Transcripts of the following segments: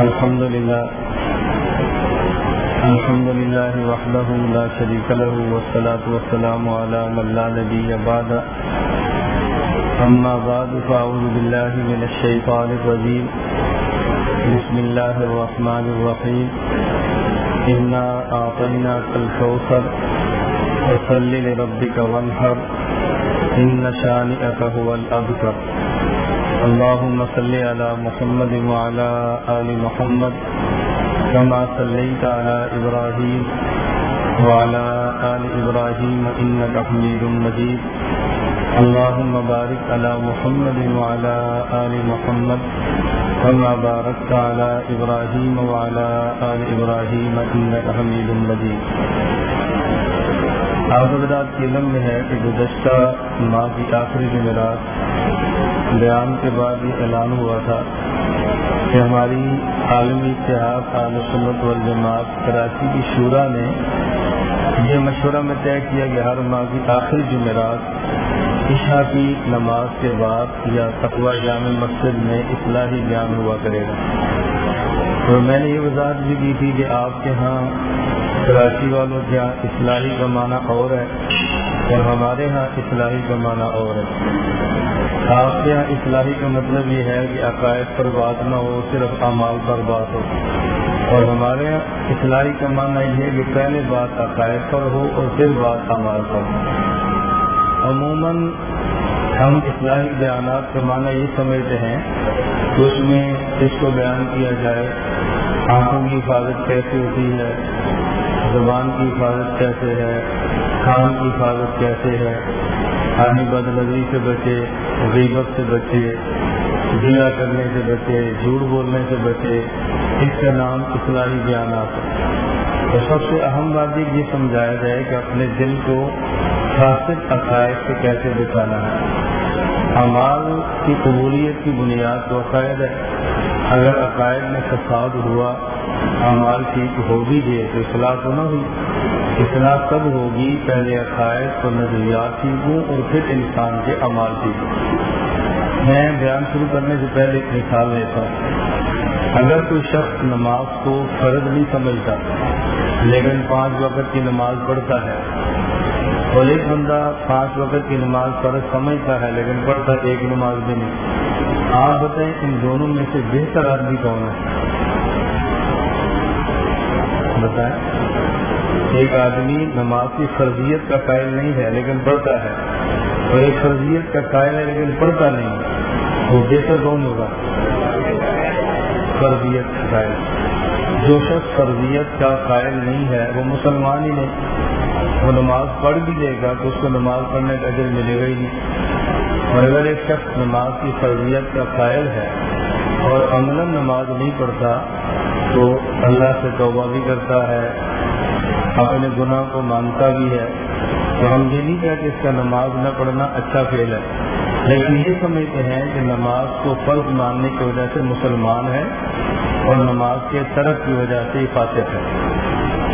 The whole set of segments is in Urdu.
الحمد لله. الحمد لله وحده لا شريك له، والصلاة والسلام على من لا نبي بعد. أما بعد، فأعوذ بالله من الشيطان الرجيم. بسم الله الرحمن الرحيم. إنا أعطيناك الكوثر، فصل لربك وانحر. إن شانئك هو الأبتر. اللهم صل على محمد وعلى آل محمد كما صليت على إبراهيم وعلى آل إبراهيم إنك حميد مجيد. اللهم بارك على محمد وعلى آل محمد كما باركت على إبراهيم وعلى آل إبراهيم إنك حميد مجيد. آپ حضرات کی علم میں ہے کہ گزشتہ ماہ کی آخری جمعرات بیان کے بعد یہ اعلان ہوا تھا کہ ہماری عالمی اتحاد عال سنت والجماعت کراچی کی شورا نے یہ مشورہ میں طے کیا کہ ہر ماہ کی آخری جمعرات عشاء کی نماز کے بعد یا تقوی جامع مسجد میں اصلاحی بیان ہوا کرے گا۔ تو میں نے یہ وضاحت بھی کی تھی کہ آپ کے ہاں کراچی والوں کے یہاں اصلاحی کا معنی اور ہے اور ہمارے ہاں اصلاحی کا معنی اور ہے۔ آپ کے یہاں اصلاحی کا مطلب یہ ہے کہ عقائد پر بات نہ ہو، صرف اعمال پر بات ہو۔ اور ہمارے یہاں اصلاحی کا معنی یہ ہے کہ پہلے بات عقائد پر ہو اور پھر بات اعمال پر۔ ہو عموماً ہم اصلاحی بیانات کا معنی یہ سمجھتے ہیں کہ اس میں اس کو بیان کیا جائے، آنکھوں کی حفاظت کیسے ہوتی ہے، زبان کی حفاظت کیسے ہے، کان کی حفاظت کیسے ہے آنی بد نظری سے بچے، غیبت سے بچے جھیلا کرنے سے بچے، جھوٹ بولنے سے بچے، اس کا نام اصلاحی بیانات ہے۔ تو سب سے اہم بات یہ سمجھایا جائے کہ اپنے دل کو فاسد عقائد سے کیسے بچانا ہے۔ امال کی قبولیت کی بنیاد تو عقائد ہے۔ اگر عقائد میں فساد ہوا امال ٹھیک ہو بھی گئے تو اصلاح تو نہ ہوئی۔ اصلاح کب ہوگی، پہلے عقائد اور نظریات ٹھیک ہوں اور پھر انسان کے امال ٹھیک ہوں میں بیان شروع کرنے سے پہلے ایک مثال لیتا ہوں۔ اگر کوئی شخص نماز کو فرض نہیں سمجھتا، لیکن پانچ وقت کی نماز پڑھتا ہے، اور ایک بندہ پانچ وقت کی نماز فرض سمجھتا ہے، لیکن پڑھتا ایک نماز بھی نہیں۔ آپ بتائیں ان دونوں میں سے بہتر آدمی کون ہے؟ بتائیں۔ ایک آدمی نماز کی فرضیت کا قائل نہیں ہے، لیکن پڑھتا ہے۔ اور ایک فرضیت کا قائل ہے، لیکن پڑھتا نہیں۔ وہ بہتر کون ہوگا؟ فرضیت کا قائل۔ جو شخص فرضیت کا قائل نہیں ہے، وہ مسلمان ہی نہیں۔ وہ نماز پڑھ بھی لے گا تو اس کو نماز پڑھنے کا اجر ملے گا ہی نہیں۔ اور اگر ایک شخص نماز کی فرضیت کا قائل ہے اور عملاً نماز نہیں پڑھتا، تو اللہ سے توبہ بھی کرتا ہے۔ اپنے گناہ کو مانتا بھی ہے، تو ہم یہ نہیں کہتے اس کا نماز نہ پڑھنا اچھا فیل ہے۔ لیکن یہ سمجھتے ہیں کہ نماز کو فرض ماننے کی وجہ سے مسلمان ہے اور نماز کے طرف کی وجہ سے فاطف ہے۔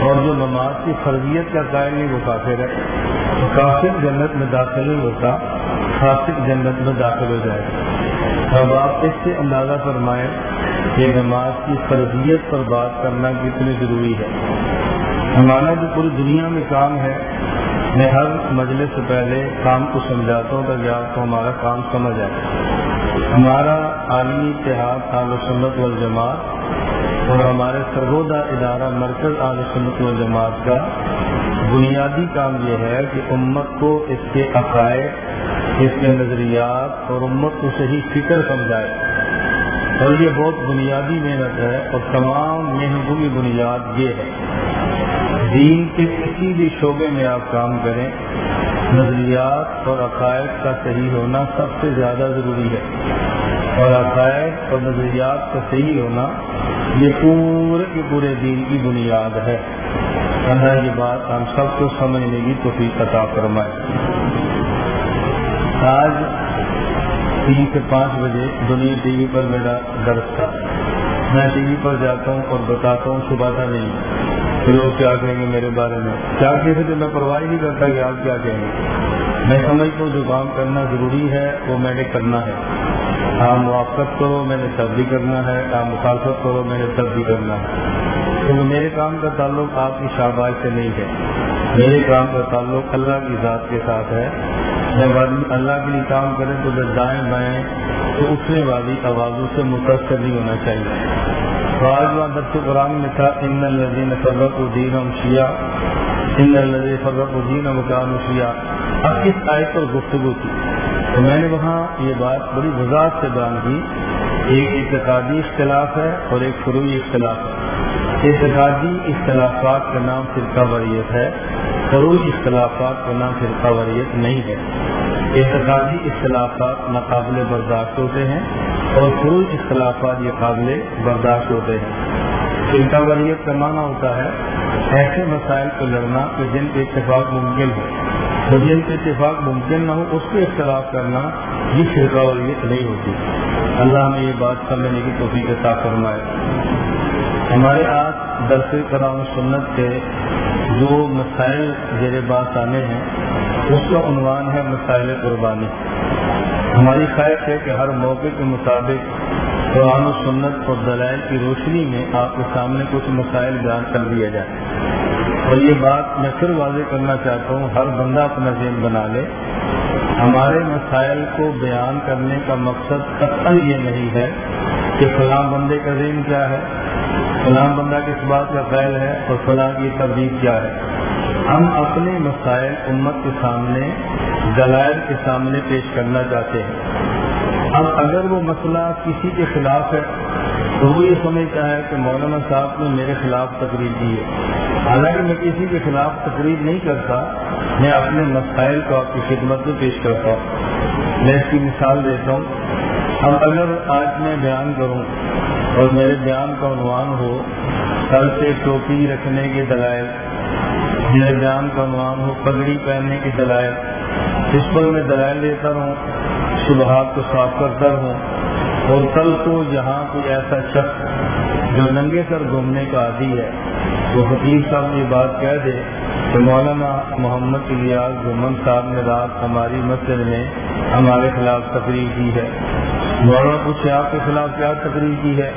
اور جو نماز کی فرضیت کا قائم نہیں وہ کافر ہے۔ کافر جنت میں داخل نہیں ہوتا خاصر جنت میں داخل ہو جائے۔ گا اب آپ اس سے اندازہ فرمائیں کہ نماز کی فرضیت پر بات کرنا کتنی ضروری ہے۔ ہمارا جو پوری دنیا میں کام ہے، میں ہر مجلس سے پہلے کام کو سمجھاتا ہوں، تاکہ آپ کو ہمارا کام سمجھ آئے۔ ہمارا عالمی اتحاد عال سنت والجماعت اور ہمارے سرگودا ادارہ مرکز عال سنت والجماعت کا بنیادی کام یہ ہے کہ امت کو اس کے عقائد، اس کے نظریات اور امت کو صحیح فکر سمجھائے۔ اور یہ بہت بنیادی محنت ہے اور تمام محنتوں کی بنیاد یہ ہے۔ دین کے کسی بھی شعبے میں آپ کام کریں، نظریات اور عقائد کا صحیح ہونا سب سے زیادہ ضروری ہے۔ اور عقائد اور نظریات کا صحیح ہونا یہ پورے کے پورے دین کی بنیاد ہے۔ اللہ یہ بات ہم سب کو سمجھنے کی توفیق عطا فرمائے۔ آج تین سے پانچ بجے دنیا ٹی وی پر میرا درد تھا۔ میں ٹی وی پر جاتا ہوں اور بتاتا ہوں، صبح تھا نہیں۔ لوگ کیا کہیں گے میرے بارے میں؟ کیا کہتے تھے؟ میں پرواہ نہیں کرتا کہ آپ کیا کہیں گے۔ میں سمجھتا ہوں جو کام کرنا ضروری ہے، وہ میں نے کرنا ہے۔ آپ موافقت کرو، میں نے تب بھی کرنا ہے۔ آپ مخالفت کرو، میں نے تب بھی کرنا ہے۔ کیونکہ میرے کام کا تعلق آپ کی شاباش سے نہیں ہے۔ میرے کام کا تعلق اللہ کی ذات کے ساتھ ہے۔ جب آدمی اللہ کے لیے کام کرے تو جب دائیں بائیں، تو اٹھنے والی آوازوں سے متاثر نہیں ہونا چاہیے۔ تو آج وہاں درس قرآن میں تھا، ان الدین فرق الدین شیعہ، ان الدین فرق الدین مکان شیعہ۔ اب اس آیت پر گفتگو کی۔ تو میں نے وہاں یہ بات بڑی وضاحت سے بیان کی۔ ایک اعتقادی اختلاف ہے اور ایک فروئی اختلاف ہے۔ اعتقادی اختلافات کا نام فرقہ وریت ہے فروئی اختلافات کا نام فرقہ وریت نہیں ہے۔ اعتقادی اختلافات ناقابل برداشت ہوتے ہیں۔ اور فروئی اختلافات یہ قابل برداشت ہوتے ہیں۔ فرقہ وریت کا معنی ہوتا ہے، ایسے مسائل کو لڑنا کہ جن کے اتفاق ممکن ہو تو جن کے اتفاق ممکن نہ ہو اس کو اختلاف کرنا یہ فرقہ وریت نہیں ہوتی۔ اللہ نے یہ بات سمجھنے کی توفیق عطا فرمائے ہمارے آج درس کرام سنت کے جو مسائل زیر بات آنے ہیں، اس کا عنوان ہے مسائل قربانی۔ ہماری خواہش ہے کہ ہر موقع کے مطابق قرآن و سنت اور دلائل کی روشنی میں آپ کے سامنے کچھ مسائل بیان کر دیا جائے۔ اور یہ بات میں پھر واضح کرنا چاہتا ہوں، ہر بندہ اپنا ذہن بنا لے۔ ہمارے مسائل کو بیان کرنے کا مقصد قطع یہ نہیں ہے کہ فلاں بندے کا ذہن کیا ہے، فلاں بندہ کس بات کا فیل ہے اور فلاں کی تربیت کیا ہے۔ ہم اپنے مسائل امت کے سامنے، دلائل کے سامنے پیش کرنا چاہتے ہیں۔ اب اگر وہ مسئلہ کسی کے خلاف ہے، تو وہ یہ سمجھتا ہے کہ مولانا صاحب نے میرے خلاف تقریر کی ہے۔ حالانکہ میں کسی کے خلاف تقریر نہیں کرتا، میں اپنے مسائل کو آپ کی خدمت میں پیش کرتا ہوں۔ میں اس کی مثال دیتا ہوں۔ اب اگر آج میں بیان کروں اور میرے بیان کا عنوان ہو، سر سے ٹوپی رکھنے کے دلائل میرے بیان کا عنوان ہو، پگڑی پہننے کے دلائل۔ اس پر میں دلائل دیتا رہوں صبحات کو صاف کرتا رہوں، اور کل کو جہاں کوئی ایسا شخص جو ننگے سر گھومنے کا عادی ہے، وہ حکیم صاحب یہ بات کہہ دے کہ مولانا محمد الیاس گمن صاحب نے رات ہماری مسجد میں ہمارے خلاف تقریر کی ہے۔ مولانا پوچھے، آپ کے خلاف کیا تقریر کی ہے؟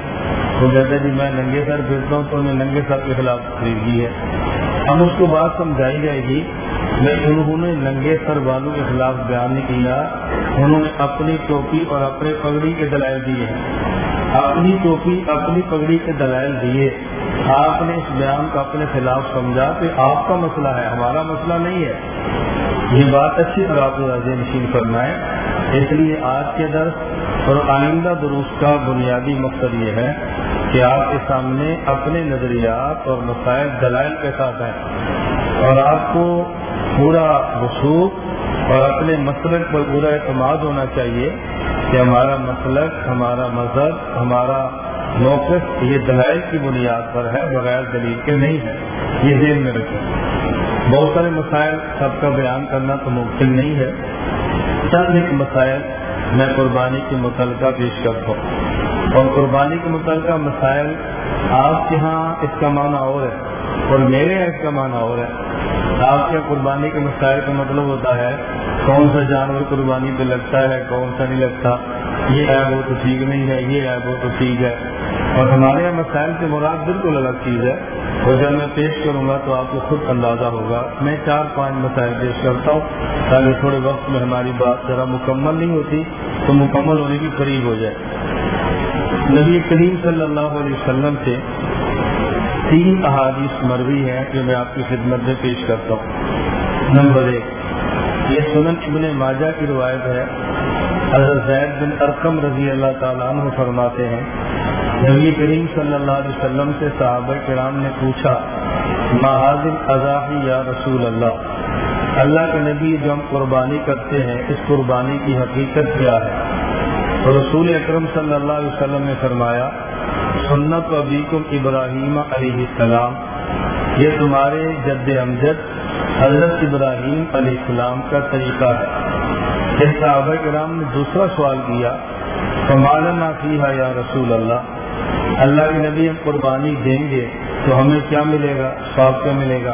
وہ کہتے جی میں ننگے سر پھرتا ہوں تو میں ننگے سر کے خلاف تقریر کی ہے۔ ہم اس کو بات سمجھائی جائے گی۔ میں انہوں نے ننگے سر والوں کے خلاف بیان نہیں کیا۔ انہوں نے اپنی ٹوپی اور اپنے پگڑی کے دلائل دیے۔ اپنی ٹوپی، اپنی پگڑی کے دلائل دیے۔ آپ نے اس بیان کو اپنے خلاف سمجھا کہ آپ کا مسئلہ ہے، ہمارا مسئلہ نہیں ہے۔ یہ بات اچھی طرح آپ کو نشین کرنا ہے اس لیے آج کے درس اور آئندہ دروس کا بنیادی مقصد یہ ہے کہ آپ کے سامنے اپنے نظریات اور مسائل دلائل کے ساتھ ہیں اور آپ کو پورا وصوخ اور اپنے مسلک پر پورا اعتماد ہونا چاہیے کہ ہمارا مسلک، ہمارا مذہب، ہمارا موقف یہ دلائل کی بنیاد پر ہے، بغیر دلیل کے نہیں ہے، یہ ذہن میں رکھیں۔ بہت سارے مسائل سب کا بیان کرنا تو ممکن نہیں ہے۔ چند ایک مسائل میں قربانی کے متعلقہ پیش کرتا ہوں۔ اور قربانی کے متعلقہ مسائل آپ کے ہاں اس کا معنی اور ہے اور میرے یہاں اس کا معنی اور ہے۔ آپ کے قربانی کے مسائل کا مطلب ہوتا ہے کون سا جانور قربانی پہ لگتا ہے، کون سا نہیں لگتا۔ یہ ہے وہ تو ٹھیک نہیں ہے، یہ ہے وہ تو ٹھیک ہے۔ اور ہمارے یہاں مسائل سے مراد بالکل الگ چیز ہے۔ اور جب میں پیش کروں گا تو آپ کو خود اندازہ ہوگا۔ میں چار پانچ مسائل پیش کرتا ہوں تاکہ تھوڑے وقت میں ہماری بات ذرا مکمل نہیں ہوتی تو مکمل ہونے کی قریب ہو جائے۔ نبی کریم صلی اللہ علیہ وسلم سے تین احادیث مروی ہیں جو میں آپ کی خدمت میں پیش کرتا ہوں۔ نمبر ایک، یہ سنن ابن ماجہ کی روایت ہے۔ حضرت زید بن ارقم رضی اللہ تعالیٰ عنہ فرماتے ہیں، نبی کریم صلی اللہ علیہ وسلم سے صحابہ کرام نے پوچھا محاذن اضافی یا رسول اللہ؟ اللہ کے نبی جو ہم قربانی کرتے ہیں، اس قربانی کی حقیقت کیا ہے؟ تو رسول اکرم صلی اللہ علیہ وسلم نے فرمایا، سنت ابیکم ابراہیم علیہ السلام، یہ تمہارے جد امجد حضرت ابراہیم علیہ السلام کا طریقہ ہے۔ صحابہ کرام نے دوسرا سوال کیا کمالنا فیحا یا رسول اللہ اللہ کے نبی ہم قربانی دیں گے تو ہمیں کیا ملے گا؟ سواب کیا ملے گا؟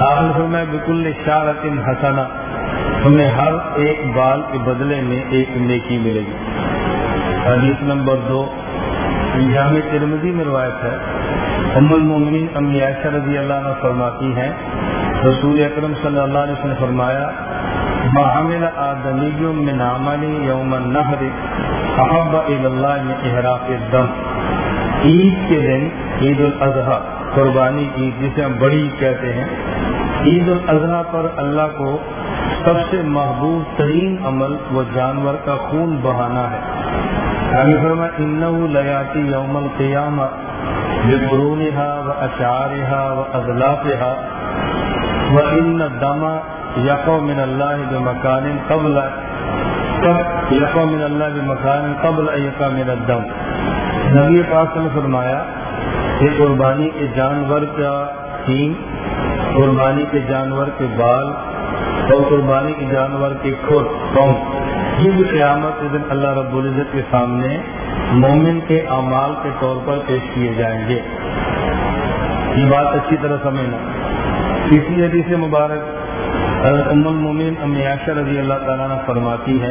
آپ نے بالکل شارت حسنا ہمیں ہر ایک بال کے بدلے میں ایک نیکی ملے گی۔ حدیث نمبر دو، جامع ترمزی میں روایت ہے۔ ام المومنین امی عائشہ رضی اللہ عنہ فرماتی ہیں، رسول اکرم صلی اللہ علیہ وسلم نے فرمایا محمل آدمی من عمل یوم النحر احب اللہ میں احراف الدم. عید کے دن، عید الاضحیٰ، قربانی عید، جسے ہم بڑی کہتے ہیں، عید الاضحیٰ پر اللہ کو سب سے محبوب ترین عمل وہ جانور کا خون بہانا ہے۔ فرما ان لیاتی یوم القیامہ برونحا و اشعارحا و اضلافہ یقو من اللہ بمکان قبل یقو من اللہ بمکان قبل من الدم. نبی پاک نے فرمایا کہ قربانی کے جانور کا سین، قربانی کے جانور کے بال اور قربانی کے جانور کے کھر پاؤں بھی قیامت کے دن اللہ رب العزت کے سامنے مومن کے اعمال کے طور پر پیش کیے جائیں گے۔ یہ بات اچھی طرح سمجھنا۔ اسی حدیث مبارک ام المومن امیاشا رضی اللہ تعالیٰ نے فرماتی ہے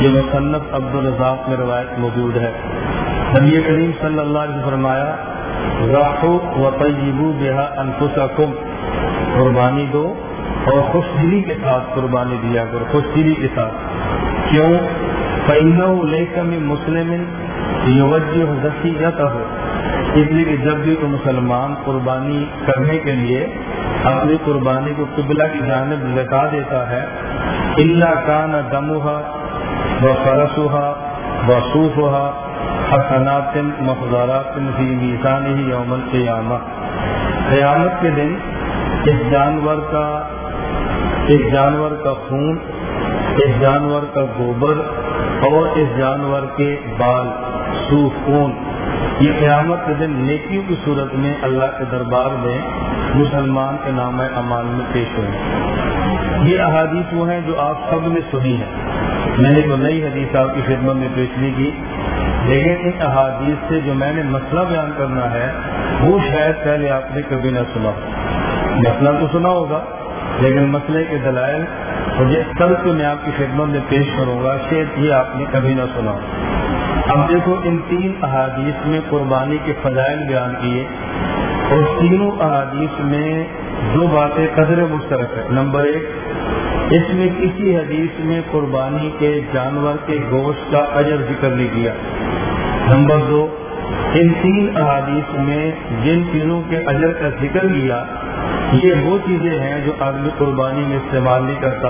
یہ مصنف عبد الرزاق میں روایت موجود ہے۔ نبی کریم صلی اللہ علیہ فرمایا، رحو و طیبو بہا انفسکم۔ قربانی دو اور خوش دلی کے ساتھ قربانی دیا کرو خوش دلی کے ساتھ۔ کیوں؟ میں مسلم ہو اس لیے کہ جب بھی تو مسلمان قربانی کرنے کے لیے اپنی قربانی کو قبلہ کی جانب لٹا دیتا ہے اللہ کا نہ دموہا و فرسوہا و صوفہ حسنات مخدارات فی میزان ہی یوم القیامہ قیامت کے دن اس جانور کا، اس جانور کا خون اس جانور کا گوبر اور اس جانور کے بال سوف خون۔ یہ قیامت کے دن نیکیوں کی صورت میں اللہ کے دربار میں مسلمان کے نام امان میں پیش ہوئے یہ احادیث وہ ہیں جو آپ سب نے سنی ہے میں نے تو نئی حدیث آپ کی خدمت میں پیش نہیں کی لیکن ان احادیث سے جو میں نے مسئلہ بیان کرنا ہے، وہ شاید پہلے آپ نے کبھی نہ سنا۔ مسئلہ تو سنا ہوگا، لیکن مسئلے کے دلائل مجھے کل سے میں آپ کی خدمت میں پیش کروں گا شاید یہ آپ نے کبھی نہ سنا۔ اب دیکھو، ان تین احادیث میں قربانی کے فضائل بیان کیے۔ اور تینوں احادیث میں دو باتیں قدر مشترک ہے نمبر ایک، اس میں کسی حدیث میں قربانی کے جانور کے گوشت کا اجر ذکر نہیں کیا۔ نمبر دو، ان تین احادیث میں جن چیزوں کے اجر کا ذکر کیا یہ وہ چیزیں ہیں جو آدمی قربانی میں استعمال نہیں کرتا۔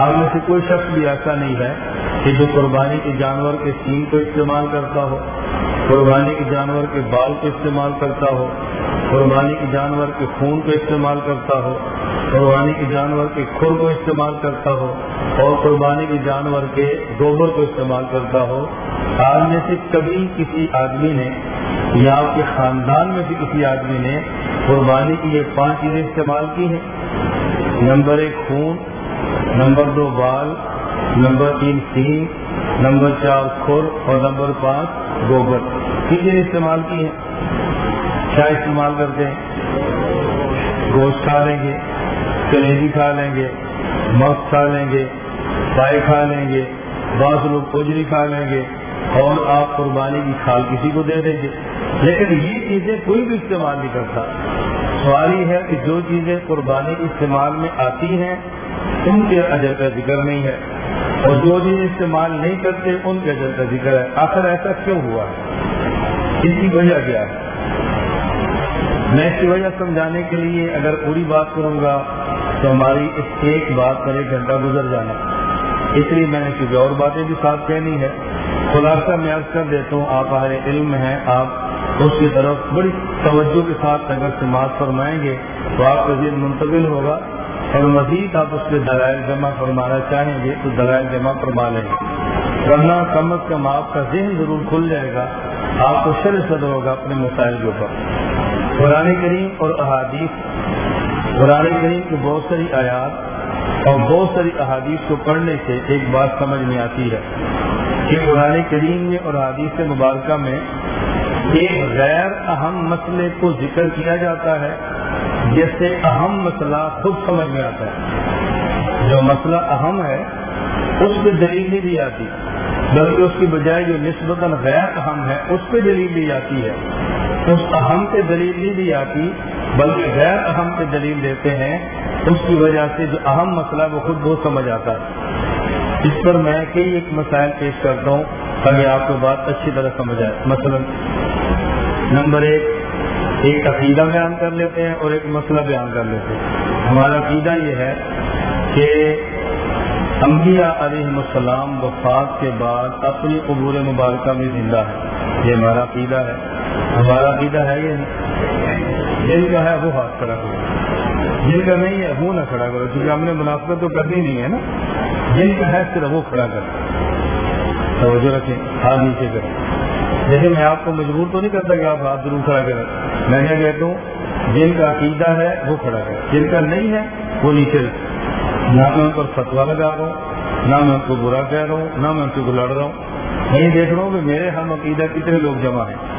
آپ میں سے کوئی شخص بھی ایسا نہیں ہے کہ جو قربانی کے جانور کے سین کو استعمال کرتا ہو۔ قربانی کے جانور کے بال کو استعمال کرتا ہو، قربانی کے جانور کے خون کو استعمال کرتا ہو، قربانی کے جانور کے کھر کو استعمال کرتا ہو اور قربانی کے جانور کے گوبر کو استعمال کرتا ہو۔ آپ میں سے کبھی کسی آدمی نے یا آپ کے خاندان میں سے کسی آدمی نے قربانی کی یہ پانچ چیزیں استعمال کی ہیں۔ نمبر ایک خون، نمبر دو بال، نمبر تین سین نمبر چار کھر اور نمبر پانچ گوبر۔ چیزیں استعمال کی ہیں کیا استعمال کرتے ہیں؟ گوشت کھا لیں گے کلیجی کھا لیں گے مغ کھا لیں گے پائے کھا لیں گے، بعض لوگ کوجری کھا لیں گے، اور آپ قربانی کی کھال کسی کو دے دیں گے۔ لیکن یہ چیزیں کوئی بھی استعمال نہیں کرتا۔ سوال یہ ہے کہ جو چیزیں قربانی استعمال میں آتی ہیں، ان کے اجر کا ذکر نہیں ہے۔ اور جو چیزیں استعمال نہیں کرتے ان کے اجر کا ذکر ہے۔ آخر ایسا کیوں ہوا؟ اس کی وجہ کیا ہے؟ میں اس کی وجہ سمجھانے کے لیے اگر پوری بات کروں گا تو ہماری اس ایک بات پر ایک گھنٹہ گزر جانا۔ اس لیے میں نے کچھ اور باتیں بھی ساتھ کہنی ہے خلاصہ میں عرض کر دیتا ہوں، آپ ہمارے علم ہیں، آپ اس کی طرف بڑی توجہ کے ساتھ اگر سماعت فرمائیں گے تو آپ کا ذہن منتقل ہوگا۔ اور مزید آپ اس کے دلائل جمع فرمانا چاہیں گے تو دلائل جمع فرما لیں۔ گے ورنہ کم از کم آپ کا ذہن ضرور کھل جائے گا، آپ کو شر صدر ہوگا اپنے مسائل کے اوپر قرآن کریم اور احادیث، قرآن کریم کی بہت ساری آیات اور بہت ساری احادیث کو پڑھنے سے ایک بات سمجھ میں آتی ہے کہ قرآن کریم میں اور حدیث مبارکہ میں ایک غیر اہم مسئلے کو ذکر کیا جاتا ہے۔ جس سے اہم مسئلہ خود سمجھ میں آتا ہے۔ جو مسئلہ اہم ہے، اس میں دلیل نہیں بھی آتی بلکہ اس کی بجائے جو نسبتاً غیر اہم ہے، اس پہ دلیل دی جاتی ہے۔ اس اہم پہ دلیل نہیں دی جاتی، بلکہ غیر اہم پہ دلیل دیتے ہیں۔ اس کی وجہ سے جو اہم مسئلہ وہ خود بہت سمجھ آتا ہے۔ اس پر میں کئی ایک مسائل پیش کرتا ہوں، تاکہ آپ کو بات اچھی طرح سمجھ آئے۔ مثلا، نمبر ایک ایک عقیدہ بیان کر لیتے ہیں اور ایک مسئلہ بیان کر لیتے ہیں۔ ہمارا عقیدہ یہ ہے کہ انبیاء علیہ السلام وفات کے بعد اپنی عبور مبارکہ میں زندہ ہے یہ ہمارا عقیدہ ہے۔ ہمارا عقیدہ ہے یہ جن کا ہے وہ ہاتھ کھڑا کرو۔ جن کا نہیں ہے وہ نہ کھڑا کرو، کیونکہ ہم نے مناسبت تو کرنی نہیں ہے نا۔ جن کا ہے صرف وہ کھڑا کرو۔ توجہ رکھیں ہاتھ نیچے کریں۔ جیسے میں آپ کو مجبور تو نہیں کرتا کہ آپ ہاتھ ضرور کھڑا کریں۔ میں یہ کہتا ہوں، جن کا عقیدہ ہے، وہ کھڑا کرے جن کا نہیں ہے، وہ نیچے نہ میں ان پر فتوا لگا رہا ہوں، نہ میں ان کو برا کہہ رہا ہوں، نہ میں ان کو لڑ رہا ہوں۔ میں یہ دیکھ رہا ہوں کہ میرے ہم عقیدہ کتنے لوگ جمع ہیں۔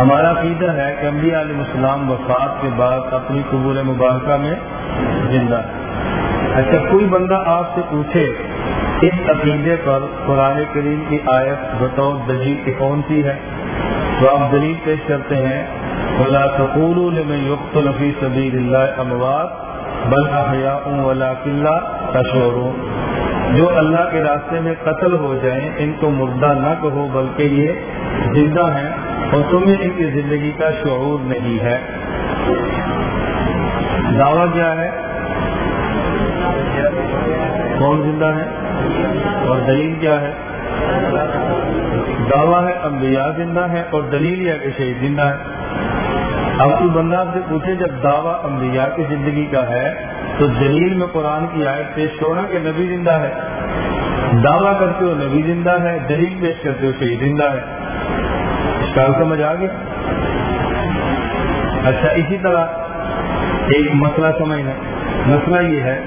ہمارا عقیدہ ہے کہ انبیاء علیہ السلام وفات کے بعد اپنی قبول مبارکہ میں زندہ ہے اچھا کوئی بندہ آپ سے پوچھے اس عقیدے پر قرآن کریم کی آیت بطور دلیل کی کون سی ہے؟ تو آپ دلیل پیش کرتے ہیں، ولا لمن يقتل في سبيل الله اموات بل احياء ولكن لا تشعرون۔ جو اللہ کے راستے میں قتل ہو جائیں، ان کو مردہ نہ کہو، بلکہ یہ زندہ ہیں اور تمہیں ان کی زندگی کا شعور نہیں ہے۔ دعویٰ کیا ہے؟ کون زندہ ہے؟ اور دلیل کیا ہے؟ دعویٰ ہے انبیاء زندہ ہے اور دلیل یہ کہ شہید زندہ ہے اب کوئی بندہ سے پوچھے جب دعویٰ انبیاء کی زندگی کا ہے، تو دلیل میں قرآن کی آیت پیش کرنا کہ نبی زندہ ہے۔ دعویٰ کرتے ہو نبی زندہ ہے، دلیل پیش کرتے ہو شہید زندہ ہے۔ اس کا سمجھ آ گیا؟ اچھا اسی طرح ایک مسئلہ سمجھنا۔ مسئلہ یہ ہے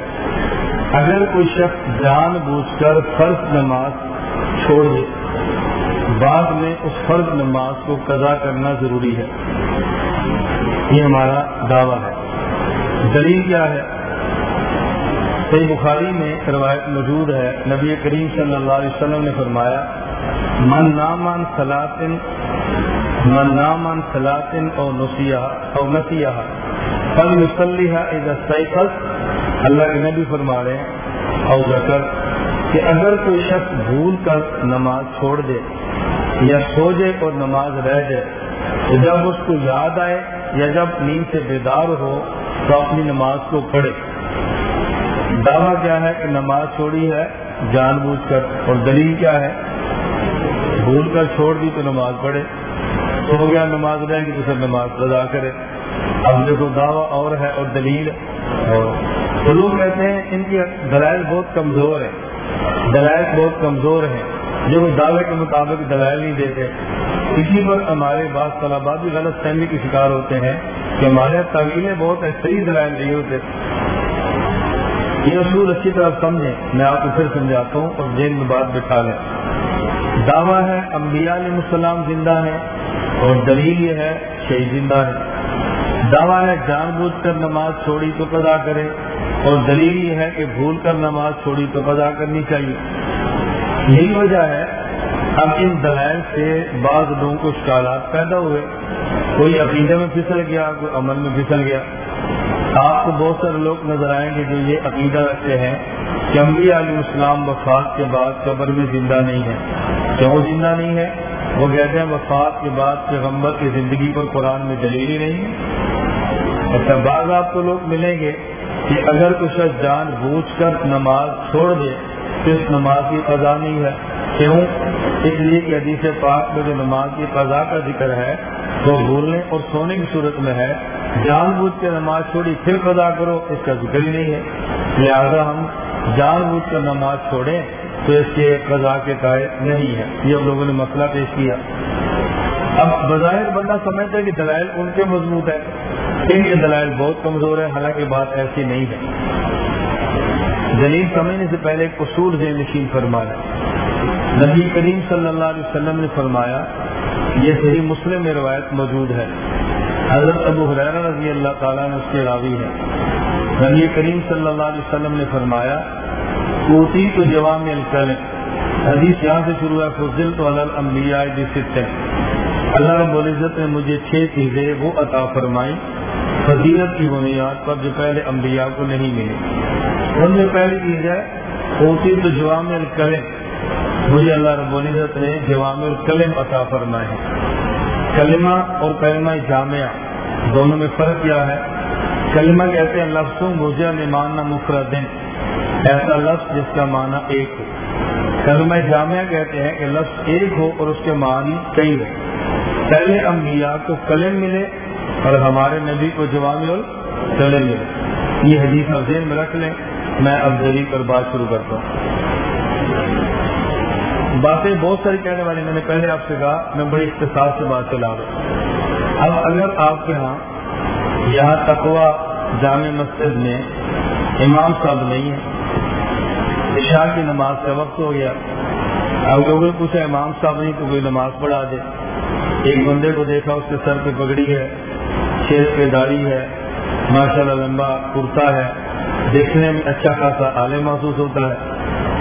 اگر کوئی شخص جان بوجھ کر فرض نماز چھوڑ دے، بعد میں اس فرض نماز کو قضا کرنا ضروری ہے۔ یہ ہمارا دعویٰ ہے۔ دلیل کیا ہے؟ صحیح بخاری میں روایت موجود ہے۔ نبی کریم صلی اللہ علیہ وسلم نے فرمایا، من نامان سلاطن من نامان سلاطن اور نسیہ اور نسیہ فل مسلح سیفل اللہ کے نبی فرما رہے ہیں اور ذکر کہ اگر کوئی شخص بھول کر نماز چھوڑ دے یا سو جائے اور نماز رہ جائے، تو جب اس کو یاد آئے یا جب نیند سے بیدار ہو، تو اپنی نماز کو پڑھے۔ دعویٰ کیا ہے کہ نماز چھوڑی ہے، جان بوجھ کر۔ اور دلیل کیا ہے؟ بھول کر چھوڑ دی تو نماز پڑھے۔ سو گیا، نماز رہے گی تو پھر نماز ادا کرے۔ اب دیکھو، دعویٰ اور ہے اور دلیل اور تو لوگ کہتے ہیں ان کی دلائل بہت کمزور ہیں، دلائل بہت کمزور ہیں۔ جو وہ دعوے کے مطابق دلائل نہیں دیتے۔ اسی پر ہمارے بعض طلبا بھی غلط فہمی کے شکار ہوتے ہیں کہ ہمارے طویلیں بہت صحیح دلائل نہیں ہوتے۔ یہ اصول اچھی طرح سمجھیں، میں آپ کو پھر سمجھاتا ہوں اور جیل میں بات بٹھا لیں۔ دعویٰ ہے، انبیاء علیہ السلام زندہ ہے اور دلیل یہ ہے شہید زندہ ہے دعویٰ ہے، جان بوجھ کر نماز چھوڑی تو قضا کرے۔ اور دلیل یہ ہے کہ بھول کر نماز چھوڑی تو قضا کرنی چاہیے۔ یہی وجہ ہے، اب ان دلائل سے بعض لوگوں کو شکالات پیدا ہوئے۔ کوئی عقیدے میں پھسل گیا، کوئی عمل میں پھسل گیا۔ آپ کو بہت سارے لوگ نظر آئیں گے جو یہ عقیدہ رکھتے ہیں کہ امبی علیہ السلام وفات کے بعد قبر میں زندہ نہیں ہے کیوں زندہ نہیں ہے وہ کہتے ہیں وفات کے بعد پیغمبر کی زندگی پر قرآن میں دلیل ہی نہیں ہے۔ اچھا بعض آپ کو لوگ ملیں گے کہ اگر کچھ جان بوجھ کر نماز چھوڑ دے، تو اس نماز کی قضا نہیں ہے۔ کیوں؟ اس لیے کہ حدیث پاک میں جو نماز کی قضا کا ذکر ہے، وہ بھولنے اور سونے کی صورت میں ہے۔ جان بوجھ کے نماز چھوڑی، پھر قضا کرو، اس کا ذکر ہی نہیں ہے۔ لہٰذا ہم جان بوجھ کر نماز چھوڑیں تو اس کے قضا کے قائد نہیں ہے۔ یہ ہم لوگوں نے مسئلہ پیش کیا۔ اب بظاہر بندہ سمجھتا ہے کہ دلائل ان کے مضبوط ہے ان کے دلائل بہت کمزور ہے حالانکہ بات ایسی نہیں ہے۔ دلیل سمجھنے سے پہلے قصور سے نشین فرمایا نبی کریم صلی اللہ علیہ وسلم نے فرمایا، یہ صحیح مسلم میں روایت موجود ہے۔ حضرت ابو حریر رضی اللہ تعالیٰ نے اس کے راوی ہے نبی کریم صلی اللہ علیہ وسلم نے فرمایا کوٹی تو جوام الکل حدیث یہاں سے شروع ہے، فضل تو الانبیاء بستر اللہ رب العزت نے مجھے چھ چیزیں وہ عطا فرمائی فضیلت کی بنیاد پر جو پہلے انبیاء کو نہیں ملی ان میں پہلی چیز ہے ہوتی تو جوام الکلم۔ مجھے اللہ رب العزت نے جوام الکلم عطا فرمائے کلمہ اور کلمہ جامعہ دونوں میں فرق کیا ہے؟ کلمہ کہتے ہیں لفظوں مجھے میں ماننا مفردن ایسا لفظ جس کا معنی ایک ہو۔ کلمہ جامعہ کہتے ہیں کہ لفظ ایک ہو اور اس کے معنی کئی ہو۔ پہلے انبیاء کو کلم ملے اور ہمارے نبی کو جوام الکلم ملے یہ حدیث ذہن میں رکھ لیں۔ میں اب دلی پر بات شروع کرتا ہوں۔ باتیں بہت ساری کہنے والی میں نے پہلے آپ سے کہا، میں بڑی اختصار سے بات چلا رہا اب اگر آپ کے ہاں یہاں تقوا جامع مسجد میں امام صاحب نہیں ہے عشاء کی نماز کا وقت ہو گیا، اب لوگوں نے پوچھا امام صاحب نہیں تو کوئی نماز پڑھا دے۔ ایک بندے کو دیکھا، اس کے سر پہ پگڑی ہے۔ شیر پہ داڑھی ہے ماشاء اللہ لمبا، کرتا ہے، دیکھنے میں اچھا خاصا عالم محسوس ہوتا ہے۔